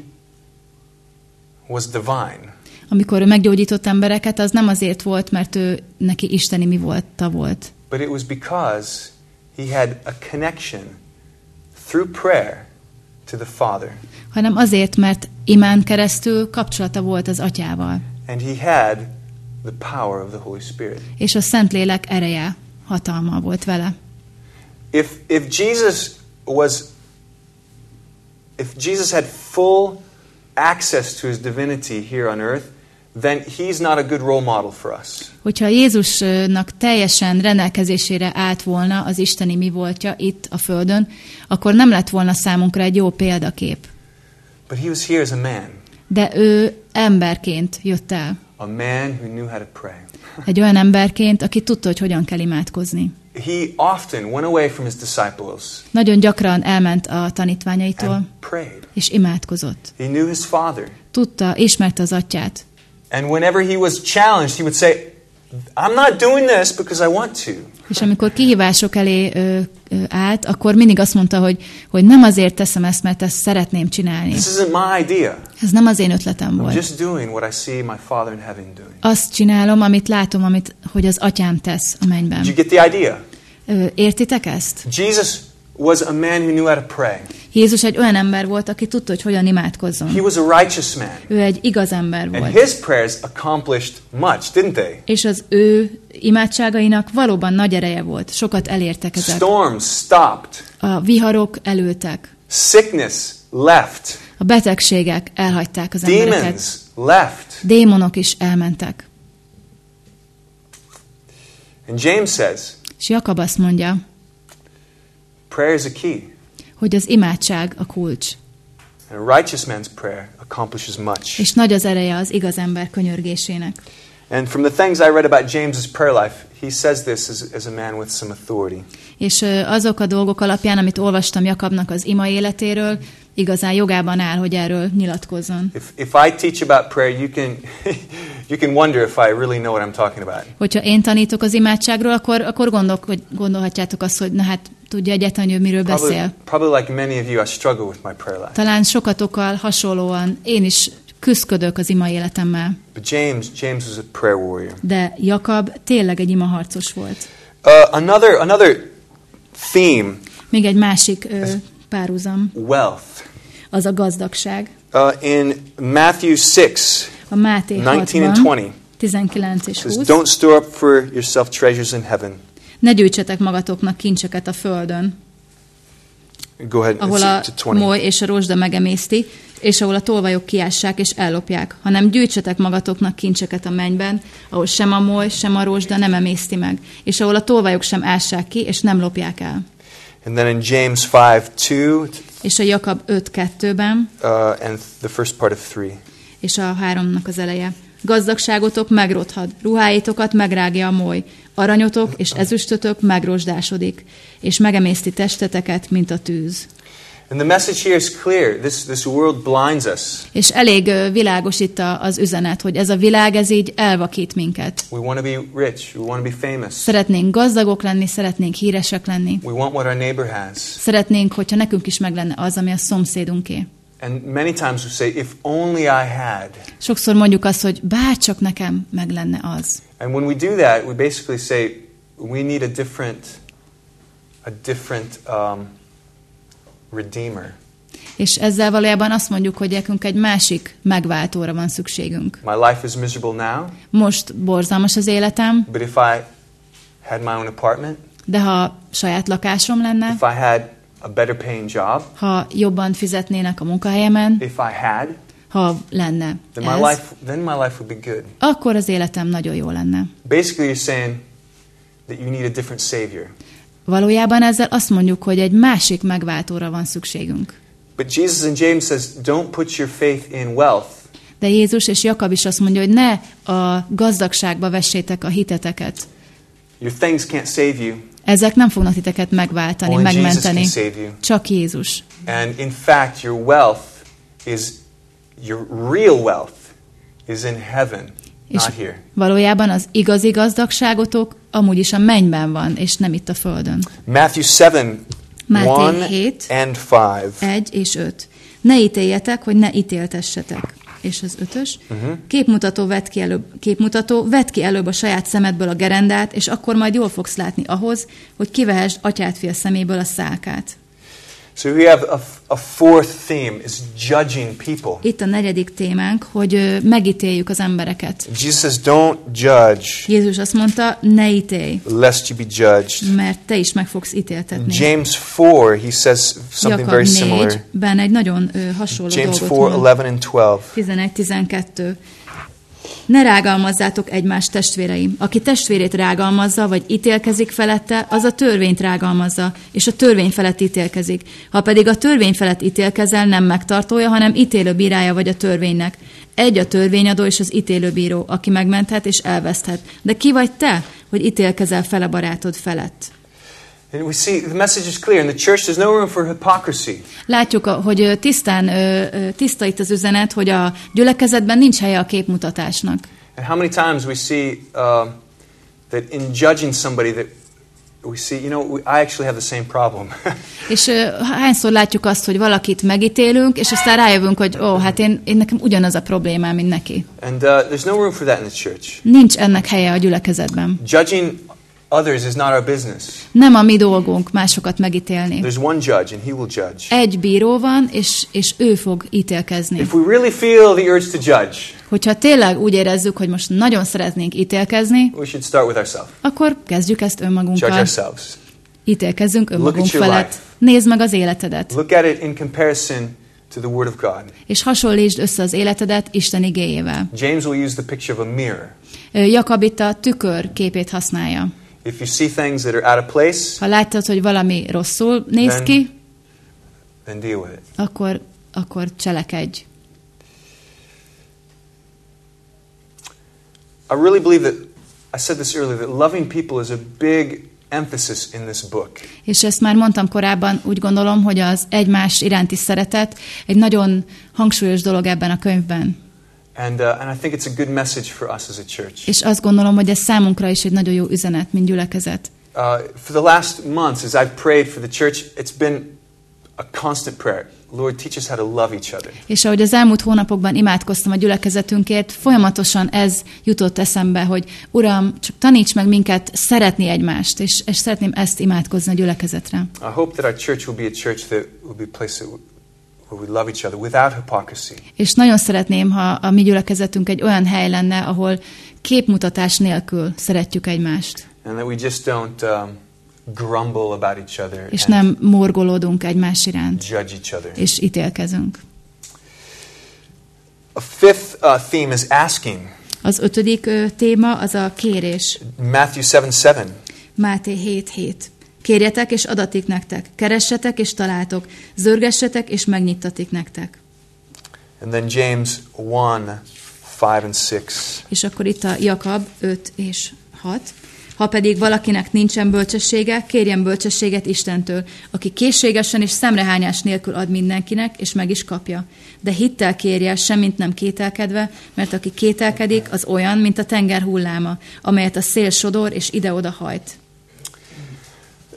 was divine. Amikor ő meggyógyított embereket, az nem azért volt, mert ő neki isteni mi volta volt, But it was because he had a connection through prayer to the Father. hanem azért, mert imán keresztül kapcsolata volt az atyával, And he had the power of the Holy Spirit. és a Szentlélek ereje, hatalma volt vele. If, if Jesus was, if Jesus had full access to his divinity here on earth, then he's not a good role model for us. Hogyha Jézusnak teljesen rendelkezésére állt volna az isteni mi voltja itt a Földön, akkor nem lett volna számunkra egy jó példakép. But he was here as a man, De ő emberként jött el. a man who knew how to pray. Egy olyan emberként, aki tudta, hogy hogyan kell imádkozni. He often went away from his disciples Nagyon gyakran elment a tanítványaitól, and prayed. és imádkozott. He knew his father. Tudta, ismerte az atyát. And whenever he was challenged, he would say, I'm not doing this because I want to. És amikor kihívások elé ö, ö, állt, akkor mindig azt mondta, hogy, hogy nem azért teszem ezt, mert ezt szeretném csinálni. This isn't my idea. Ez nem az én ötletem I'm volt. just doing what I see my Father in heaven doing. Azt csinálom, amit látom, amit, hogy az atyám tesz a Did mennyben. you get the idea? Ö, Értitek ezt? Jesus was a man who knew how to pray. Jézus egy olyan ember volt, aki tudta, hogy hogyan imádkozzon. He was a righteous man. Ő egy igaz ember And volt. his prayers accomplished much, didn't they? És az ő imádságainak valóban nagy ereje volt. Sokat elértek ezek. Storms stopped. A viharok elültek. Sickness left. A betegségek elhagyták az embereket. Demons left. Démonok is elmentek. And James says, És Jakab azt mondja, prayer is a key. hogy az imádság a kulcs. And a righteous man's prayer accomplishes much. És nagy az ereje az igaz ember könyörgésének. And from the things I read about James's prayer life, he says this as, as a man with some authority. És azok a dolgok alapján, amit olvastam Jakabnak az ima életéről, igazán jogában áll, hogy erről nyilatkozzon. If, if I teach about prayer, you can, you can wonder if I really know what I'm talking about. Hogyha én tanítok az imádságról, akkor, akkor gondol, hogy gondolhatjátok azt, hogy na hát tudja egyáltalán, hogy miről Probably, beszél. probably like many of you, I struggle with my prayer life. Talán sokatokkal hasonlóan én is küzdködök az ima életemmel. But James, James was a prayer warrior. De Jakab tényleg egy imaharcos volt. Uh, another, another theme, Még egy másik ö, párhuzam, wealth. az a gazdagság. Uh, in Matthew 6, A Máté 19 and 6-ban, 20, 19 és it says, 20. Don't store up for yourself treasures in heaven. Ne gyűjtsetek magatoknak kincseket a földön, Go ahead ahol a to 20. moly és a rozsda megemészti, és ahol a tolvajok kiássák és ellopják, hanem gyűjtsetek magatoknak kincseket a mennyben, ahol sem a moly, sem a rozsda nem emészti meg, és ahol a tolvajok sem ássák ki, és nem lopják el. And then in James 5 2 És a Jakab 5.2-ben, uh, and the first part of 3. és a háromnak az eleje. Gazdagságotok megrotthad, ruháitokat megrágja a moly, aranyotok és ezüstötök megrosdásodik, és megemészti testeteket, mint a tűz. And the message here is clear. This, this world blinds us. És elég világos itt az üzenet, hogy ez a világ, ez így elvakít minket. We want to be rich. We want to be famous. Szeretnénk gazdagok lenni, szeretnénk híresek lenni. We want what our neighbor has. Szeretnénk, hogyha nekünk is meg lenne az, ami a szomszédunké. And many times we say, if only I had. Sokszor mondjuk azt, hogy bárcsak nekem meg lenne az. And when we do that, we basically say we need a different, a different um, redeemer. És ezzel valójában azt mondjuk, hogy nekünk egy másik megváltóra van szükségünk. My life is miserable now, Most borzalmas az életem, but if I had my own apartment, de ha saját lakásom lenne, if I had a better paying job, ha jobban fizetnének a munkahelyemen, if I had, ha lenne then my ez, life, then my life would be good. akkor az életem nagyon jó lenne. Basically, you're saying that you need a different savior. Valójában ezzel azt mondjuk, hogy egy másik megváltóra van szükségünk. But Jesus and James says, don't put your faith in wealth. De Jézus és Jakab is azt mondja, hogy ne a gazdagságba vessétek a hiteteket. Your things can't save you. Ezek nem fognak titeket megváltani, Only Jesus megmenteni. can save you. Csak Jézus. And in fact, your wealth is, your real wealth is in heaven, És not here. valójában az igazi gazdagságotok amúgy is a mennyben van, és nem itt a földön. Matthew 7, Máté 1 7. and 5. 1 és 5. Ne ítéljetek, hogy ne ítéltessetek. És az ötös. Uh-huh. Képmutató, vedd ki előbb, képmutató, vedd ki előbb a saját szemedből a gerendát, és akkor majd jól fogsz látni ahhoz, hogy kivehesd atyát fia szeméből a szálkát. So we have a, a fourth theme is judging people. Itt a negyedik témánk, hogy megítéljük az embereket. Jesus says, don't judge, Jézus azt mondta, ne ítélj, lest you be judged. mert te is meg fogsz ítéltetni. James 4, he says something Jakab very similar. 4-ben egy nagyon ö, hasonló James dolgot 4, mond. 11 and 12. 11-12. Ne rágalmazzátok egymást testvéreim. Aki testvérét rágalmazza, vagy ítélkezik felette, az a törvényt rágalmazza, és a törvény felett ítélkezik. Ha pedig a törvény felett ítélkezel, nem megtartója, hanem ítélő bírája vagy a törvénynek. Egy a törvényadó és az ítélőbíró, aki megmenthet és elveszthet. De ki vagy te, hogy ítélkezel fele barátod felett? And we see the message is clear. In the church, there's no room for hypocrisy. Látjuk, hogy tisztán, tiszta itt az üzenet, hogy a gyülekezetben nincs helye a képmutatásnak. And how many times we see uh, that in judging somebody that we see, you know, I actually have the same problem. És hányszor látjuk azt, hogy valakit megítélünk, és aztán rájövünk, hogy ó, hát én, én nekem ugyanaz a problémám, mint neki. and uh, there's no room for that in the church. Nincs ennek helye a gyülekezetben. Judging others is not our business. Nem a mi dolgunk másokat megítélni. There's one judge, and he will judge. Egy bíró van, és, és ő fog ítélkezni. If we really feel the urge to judge, Hogyha tényleg úgy érezzük, hogy most nagyon szeretnénk ítélkezni, we should start with ourselves. akkor kezdjük ezt Judge önmagunkkal. ourselves. Ítélkezzünk önmagunk felett. life. Nézd meg az életedet, Look at it in comparison to the Word of God. és hasonlítsd össze az életedet Isten igéjével. James will use the picture of a mirror. Jakab itt a tükör képét használja. If you see things that are out of place, Ha látod, hogy valami rosszul néz Then- ki, then deal with it. akkor, akkor cselekedj. I really believe that, I said this earlier, that loving people is a big emphasis in this book. És ezt már mondtam korábban, úgy gondolom, hogy az egymás iránti szeretet egy nagyon hangsúlyos dolog ebben a könyvben. And, uh, and I think it's a good message for us as a church. És azt gondolom, hogy ez számunkra is egy nagyon jó üzenet, mint gyülekezet. Uh, for the last months, as I've prayed for the church, it's been a constant prayer. Lord, teach us how to love each other. És ahogy az elmúlt hónapokban imádkoztam a gyülekezetünkért, folyamatosan ez jutott eszembe, hogy Uram, csak taníts meg minket szeretni egymást, és, és szeretném ezt imádkozni a gyülekezetre. I hope that our church will be a church that will be a place that where we love each other without hypocrisy. És nagyon szeretném, ha a mi gyülekezetünk egy olyan hely lenne, ahol képmutatás nélkül szeretjük egymást, And that we just don't um, grumble about each other és and nem morgolódunk egymás iránt, judge each other. és ítélkezünk. A fifth uh, theme is asking. Az ötödik ö, téma az a kérés. Matthew 7 7. Máté 7.7. Kérjetek, és adatik nektek. Keressetek, és találtok. Zörgessetek, és megnyittatik nektek. And then James 1 5 and 6. És akkor itt a Jakab 5 és 6. Ha pedig valakinek nincsen bölcsessége, kérjen bölcsességet Istentől, aki készségesen és szemrehányás nélkül ad mindenkinek, és meg is kapja. De hittel kérje, semmint nem kételkedve, mert aki kételkedik, az olyan, mint a tenger hulláma, amelyet a szél sodor és ide-oda hajt.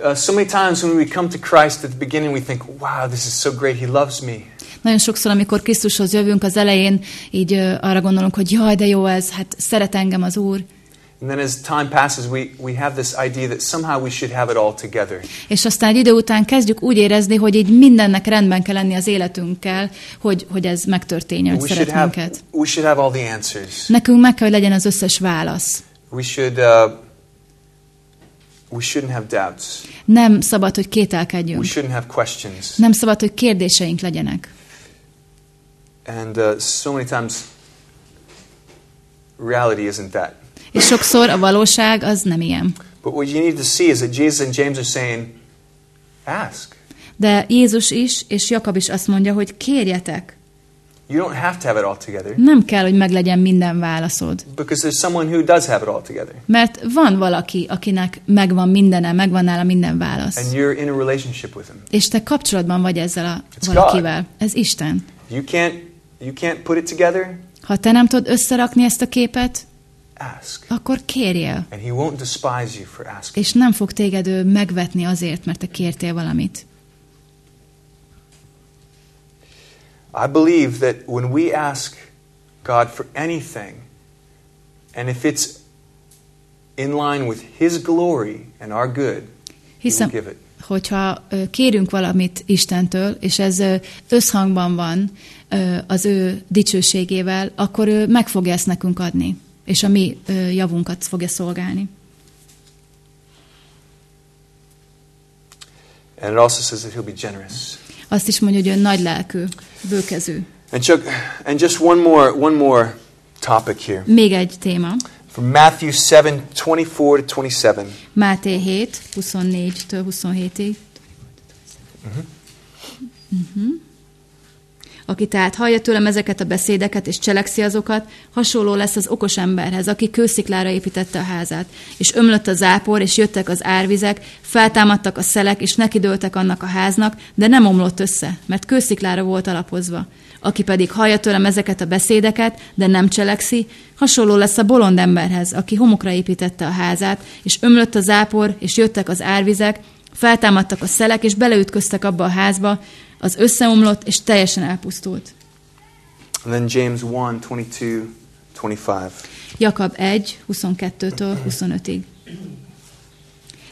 Uh, so many times when we come to Christ at the beginning, we think, wow, this is so great. He loves me. Nagyon sokszor, amikor Krisztushoz jövünk az elején, így ö, arra gondolunk, hogy jaj, de jó ez, hát szeret engem az Úr. And then as time passes, we, we have this idea that somehow we should have it all together. És aztán idő után kezdjük úgy érezni, hogy így mindennek rendben kell lenni az életünkkel, hogy, hogy ez megtörténjen, hogy We should, szeret have, minket. we should have all the answers. Nekünk meg kell, hogy legyen az összes válasz. We should, uh, we shouldn't have doubts. Nem szabad, hogy We kételkedjünk. shouldn't have questions. Nem szabad, hogy kérdéseink legyenek. And uh, so many times, reality isn't that. És sokszor a valóság az nem ilyen. But what you need to see is that Jesus and James are saying, ask. De Jézus is, és Jakab is azt mondja, hogy kérjetek. You don't have to have it all together Nem kell, hogy meglegyen minden válaszod. because there's someone who does have it all together. Mert van valaki, akinek megvan mindene, megvan nála minden válasz. And you're in a relationship with him. És te kapcsolatban vagy ezzel a It's valakivel. Ez Isten. You can't, you can't put it together, Ha te nem tudod összerakni ezt a képet, ask. akkor kérjél. And he won't despise you for asking. És nem fog téged ő megvetni azért, mert te kértél valamit. I believe that when we ask God for anything, and if it's in line with his glory and our good, he will give it. hogyha kérünk valamit Istentől, és ez összhangban van az ő dicsőségével, akkor ő meg fogja ezt nekünk adni, és a mi javunkat fogja szolgálni. And it also says that he'll be generous. Azt is mondja, hogy ő nagy lelkű, bőkezű. And, Chuck, and just one more, one more topic here. Még egy téma. From Matthew 7 24 to 27. Máté 7, 24-től 27-ig. Uh-huh. Aki tehát hallja tőlem ezeket a beszédeket, és cselekszi azokat, hasonló lesz az okos emberhez, aki kősziklára építette a házát. És ömlött a zápor, és jöttek az árvizek, feltámadtak a szelek, és nekidőltek annak a háznak, de nem omlott össze, mert kősziklára volt alapozva. Aki pedig hallja tőlem ezeket a beszédeket, de nem cselekszi, hasonló lesz a bolond emberhez, aki homokra építette a házát, és ömlött a zápor, és jöttek az árvizek, feltámadtak a szelek, és beleütköztek abba a házba, az összeomlott, és teljesen elpusztult. And then James 1 22 25. Jakab 1, 22-től 25-ig.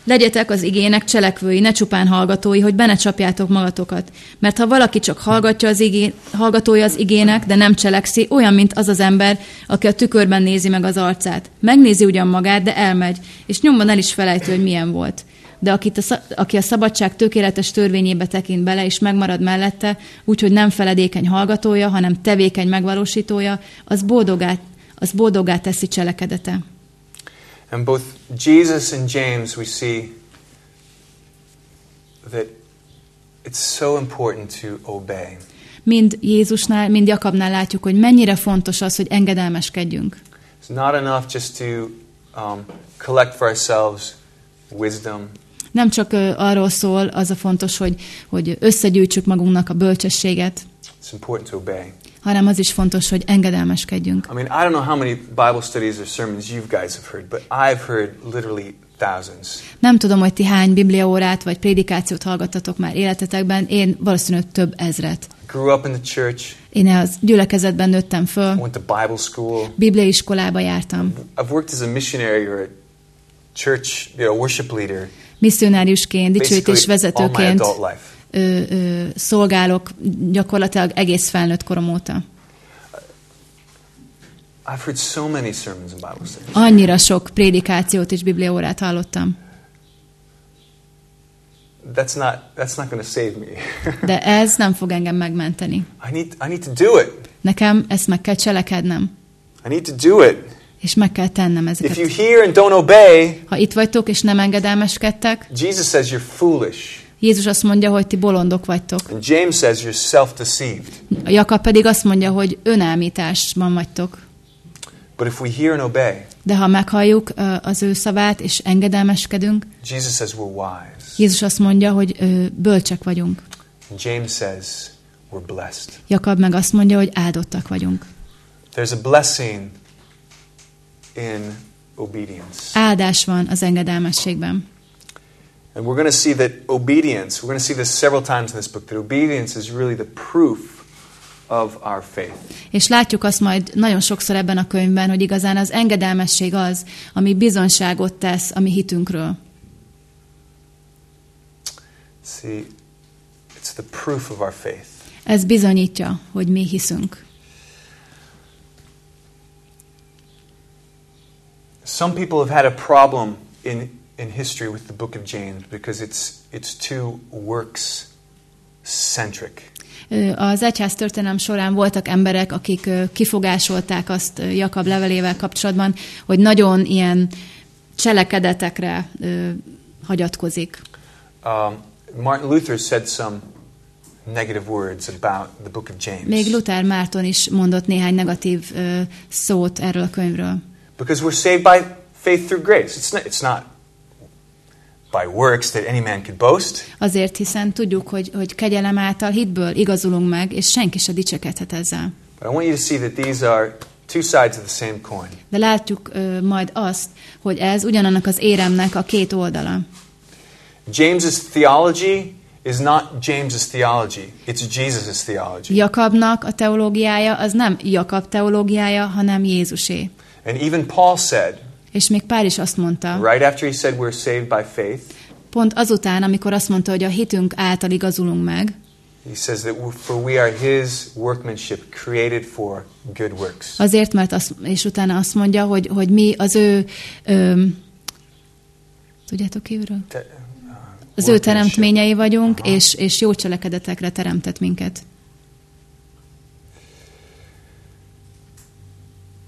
Legyetek az igének cselekvői, ne csupán hallgatói, hogy be ne csapjátok magatokat. Mert ha valaki csak hallgatja az igé, hallgatója az igének, de nem cselekszi, olyan, mint az az ember, aki a tükörben nézi meg az arcát. Megnézi ugyan magát, de elmegy, és nyomban el is felejti, hogy milyen volt. De akit a, aki a szabadság tökéletes törvényébe tekint bele, és megmarad mellette, úgyhogy nem feledékeny hallgatója, hanem tevékeny megvalósítója, az boldogá, az boldogá teszi cselekedete. And both Jesus and James, we see that it's so important to obey. Mind Jézusnál, mind Jakabnál látjuk, hogy mennyire fontos az, hogy engedelmeskedjünk. It's not enough just to um, collect for ourselves wisdom, Nem csak arról szól az a fontos, hogy, hogy összegyűjtsük magunknak a bölcsességet, it's important to obey. hanem az is fontos, hogy engedelmeskedjünk. I mean, I don't know how many Bible studies or sermons you guys have heard, but I've heard literally thousands. Nem tudom, hogy ti hány bibliaórát vagy prédikációt hallgattatok már életetekben, én valószínűleg több ezret. Grew up in the church, Én az gyülekezetben nőttem föl, went to Bible school. bibliaiskolába jártam, I've worked as a missionary or a church, you know, worship leader, misszionáriusként, dicsőítés vezetőként ö, ö, szolgálok gyakorlatilag egész felnőtt korom óta. I've heard so many sermons and Bible studies. Annyira sok prédikációt és bibliaórát hallottam. That's not that's not going to save me. De ez nem fog engem megmenteni. I need I need to do it. Nekem ezt meg kell cselekednem, I need to do it. És meg kell tennem If you ezeket. hear and don't obey, Ha itt vagytok, és nem engedelmeskedtek, Jesus says you're foolish. Jézus azt mondja, hogy ti bolondok vagytok. And James says you're self-deceived. Jakab pedig azt mondja, hogy önelmításban vagytok. But if we hear and obey, De ha meghalljuk az ő szavát, és engedelmeskedünk, Jesus says we're wise. Jézus azt mondja, hogy bölcsek vagyunk. And James says we're blessed. Jakab meg azt mondja, hogy áldottak vagyunk. There's a blessing in obedience. Áldás van az engedelmességben. And we're going to see that obedience, we're going to see this several times in this book, that obedience is really the proof of our faith. És látjuk azt majd nagyon sokszor ebben a könyvben, hogy igazán az engedelmesség az, ami bizonyságot tesz a mi hitünkről. See, it's the proof of our faith. Ez bizonyítja, hogy mi hiszünk. Some people have had a problem in, in history with the book of James because it's, it's too works centric. Az egyház történelem során voltak emberek, akik kifogásolták azt Jakab levelével kapcsolatban, hogy nagyon ilyen cselekedetekre hagyatkozik. Um, Martin Luther said some negative words about the book of James. Még Luther Márton is mondott néhány negatív szót erről a könyvről. Because we're saved by faith through grace. It's not, it's not by works that any man could boast. Azért, hiszen tudjuk, hogy, hogy kegyelem által hitből igazulunk meg, és senki se dicsekedhet ezzel. But I want you to see that these are two sides of the same coin. De látjuk ö, majd azt, hogy ez ugyanannak az éremnek a két oldala. James's theology is not James's theology. It's Jesus' theology. Jakabnak a teológiája az nem Jakab teológiája, hanem Jézusé. And even Paul said, És még Pál is azt mondta, right after he said we're saved by faith, pont azután, amikor azt mondta, hogy a hitünk által igazulunk meg, he says that for we are his workmanship created for good works. azért, mert azt, és utána azt mondja, hogy, hogy mi az ő, ö, tudjátok kívülről? Te- uh, Az ő teremtményei vagyunk, Aha. és, és jó cselekedetekre teremtett minket.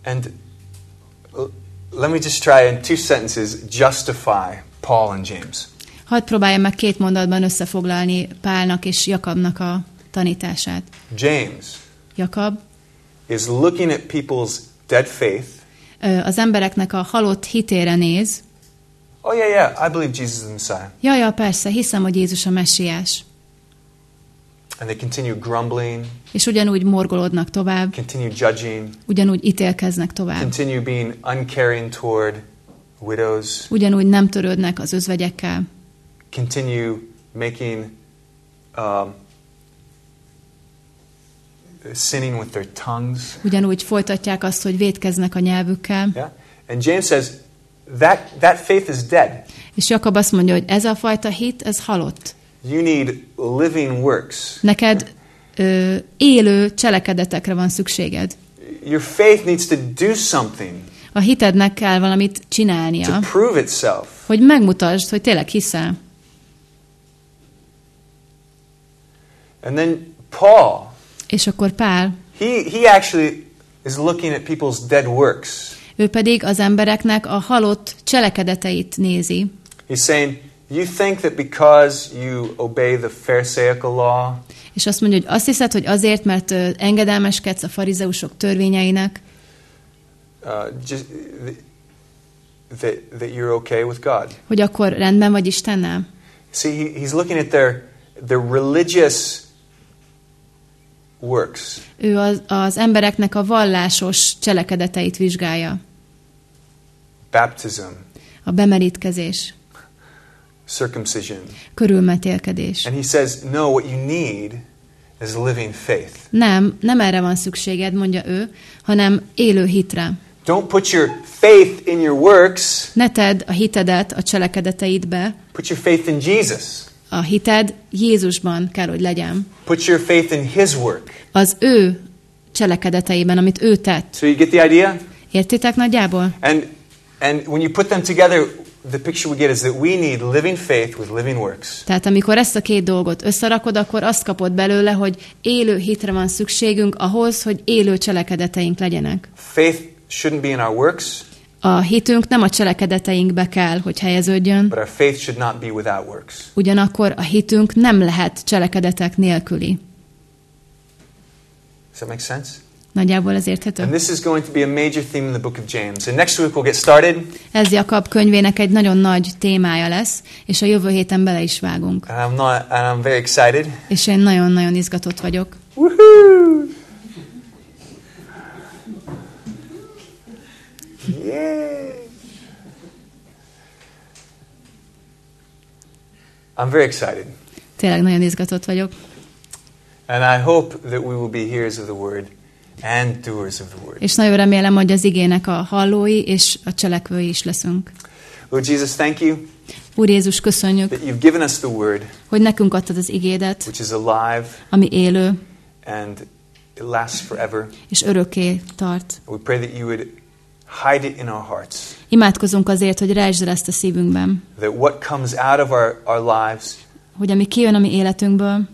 And let me just try in two sentences justify Paul and James. Hadd próbáljam meg két mondatban összefoglalni Pálnak és Jakabnak a tanítását. James Jakab is looking at people's dead faith. az embereknek a halott hitére néz. Oh, yeah, yeah, I believe Jesus is the Messiah. Ja, ja, persze, hiszem, hogy Jézus a messiás. And they continue grumbling, És ugyanúgy morgolódnak tovább, continue judging, ugyanúgy ítélkeznek tovább. continue being uncaring toward widows, Ugyanúgy nem törődnek az özvegyekkel. continue making um, sinning with their tongues. Ugyanúgy folytatják azt, hogy védkeznek a nyelvükkel. Yeah? And James says that, that faith is dead. És Jakab azt mondja, hogy ez a fajta hit, ez halott. You need living works. Neked ö, élő cselekedetekre van szükséged. Your faith needs to do something A hitednek kell valamit to csinálnia, prove itself. hogy megmutasd, hogy tényleg hiszel. And then Paul, És akkor Pál, he, he actually is looking at people's dead works. ő pedig az embereknek a halott cselekedeteit nézi. He's saying, You think that because you obey the Pharisaical law, És azt mondja, hogy azt hiszed, hogy azért, mert engedelmeskedsz a farizeusok törvényeinek, uh, just, that, that you're okay with God. hogy akkor rendben vagy Istennel? See, he, he's looking at their, their religious works. Ő az, az embereknek a vallásos cselekedeteit vizsgálja. Baptism, A bemerítkezés, circumcision. körülmetélkedés. And he says, No, what you need is living faith. Nem, nem erre van szükséged, mondja ő, hanem élő hitre. Don't put your faith in your works, Ne tedd a hitedet a cselekedeteidbe, put your faith in Jesus. a hited Jézusban kell, hogy legyen. Put your faith in his work. Az ő cselekedeteiben, amit ő tett. So you get the idea? Értitek nagyjából? And and when you put them together, the picture we get is that we need living faith with living works. Tehát amikor ezt a két dolgot összerakod, akkor azt kapod belőle, hogy élő hitre van szükségünk ahhoz, hogy élő cselekedeteink legyenek. Faith shouldn't be in our works, A hitünk nem a cselekedeteinkbe kell, hogy helyeződjön, but our faith should not be without works. ugyanakkor a hitünk nem lehet cselekedetek nélküli. Does that make sense? Nagyjából ez érthető? And this is going to be a major theme in the book of James. And next week we'll get started. Ez Jakab könyvének egy nagyon nagy témája lesz, és a jövő héten bele is vágunk. And I'm not and I'm very excited. És én nagyon-nagyon izgatott vagyok. Woohoo! Yay! I'm very excited. Tényleg nagyon izgatott vagyok. And I hope that we will be hearers of the word and doers of the word. És nagyon remélem, hogy az igének a hallói és a cselekvői is leszünk. Lord Jesus, thank you Úr Jézus, köszönjük, that you've given us the word, hogy nekünk adtad az igédet, which is alive ami élő and it lasts forever. és örökké tart. We pray that you would hide it in our hearts, Imádkozunk azért, hogy rejtsd el ezt a szívünkben, that what comes out of our, our lives hogy ami kijön a mi életünkből,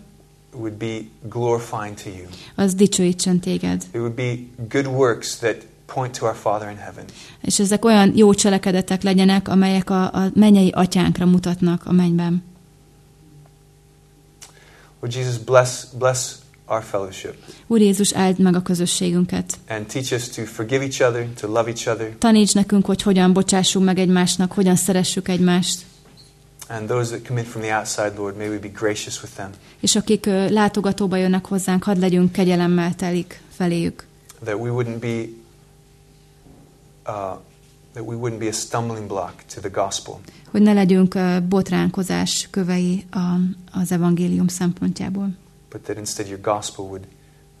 would be glorifying to you. az dicsőítsen téged. It would be good works that point to our Father in heaven. És ezek olyan jó cselekedetek legyenek, amelyek a, a mennyei atyánkra mutatnak a mennyben. Lord Jesus, bless, bless our fellowship Úr Jézus, áld meg a közösségünket. and teach us to forgive each other, to love each other, Taníts nekünk, hogy hogyan bocsássunk meg egymásnak, hogyan szeressük egymást. And those that come in from the outside, Lord, may we be gracious with them, És akik látogatóba jönnek hozzánk, hadd legyünk kegyelemmel telik feléjük. that we wouldn't be uh, that we wouldn't be a stumbling block to the gospel, Hogy ne legyünk ö, botránkozás kövei a, az evangélium szempontjából, but that instead your gospel would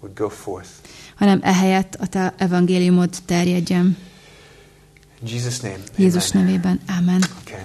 would go forth. hanem ehelyett a te evangéliumod terjedjen. In Jesus' name, Jézus amen. nevében. Amen. Okay.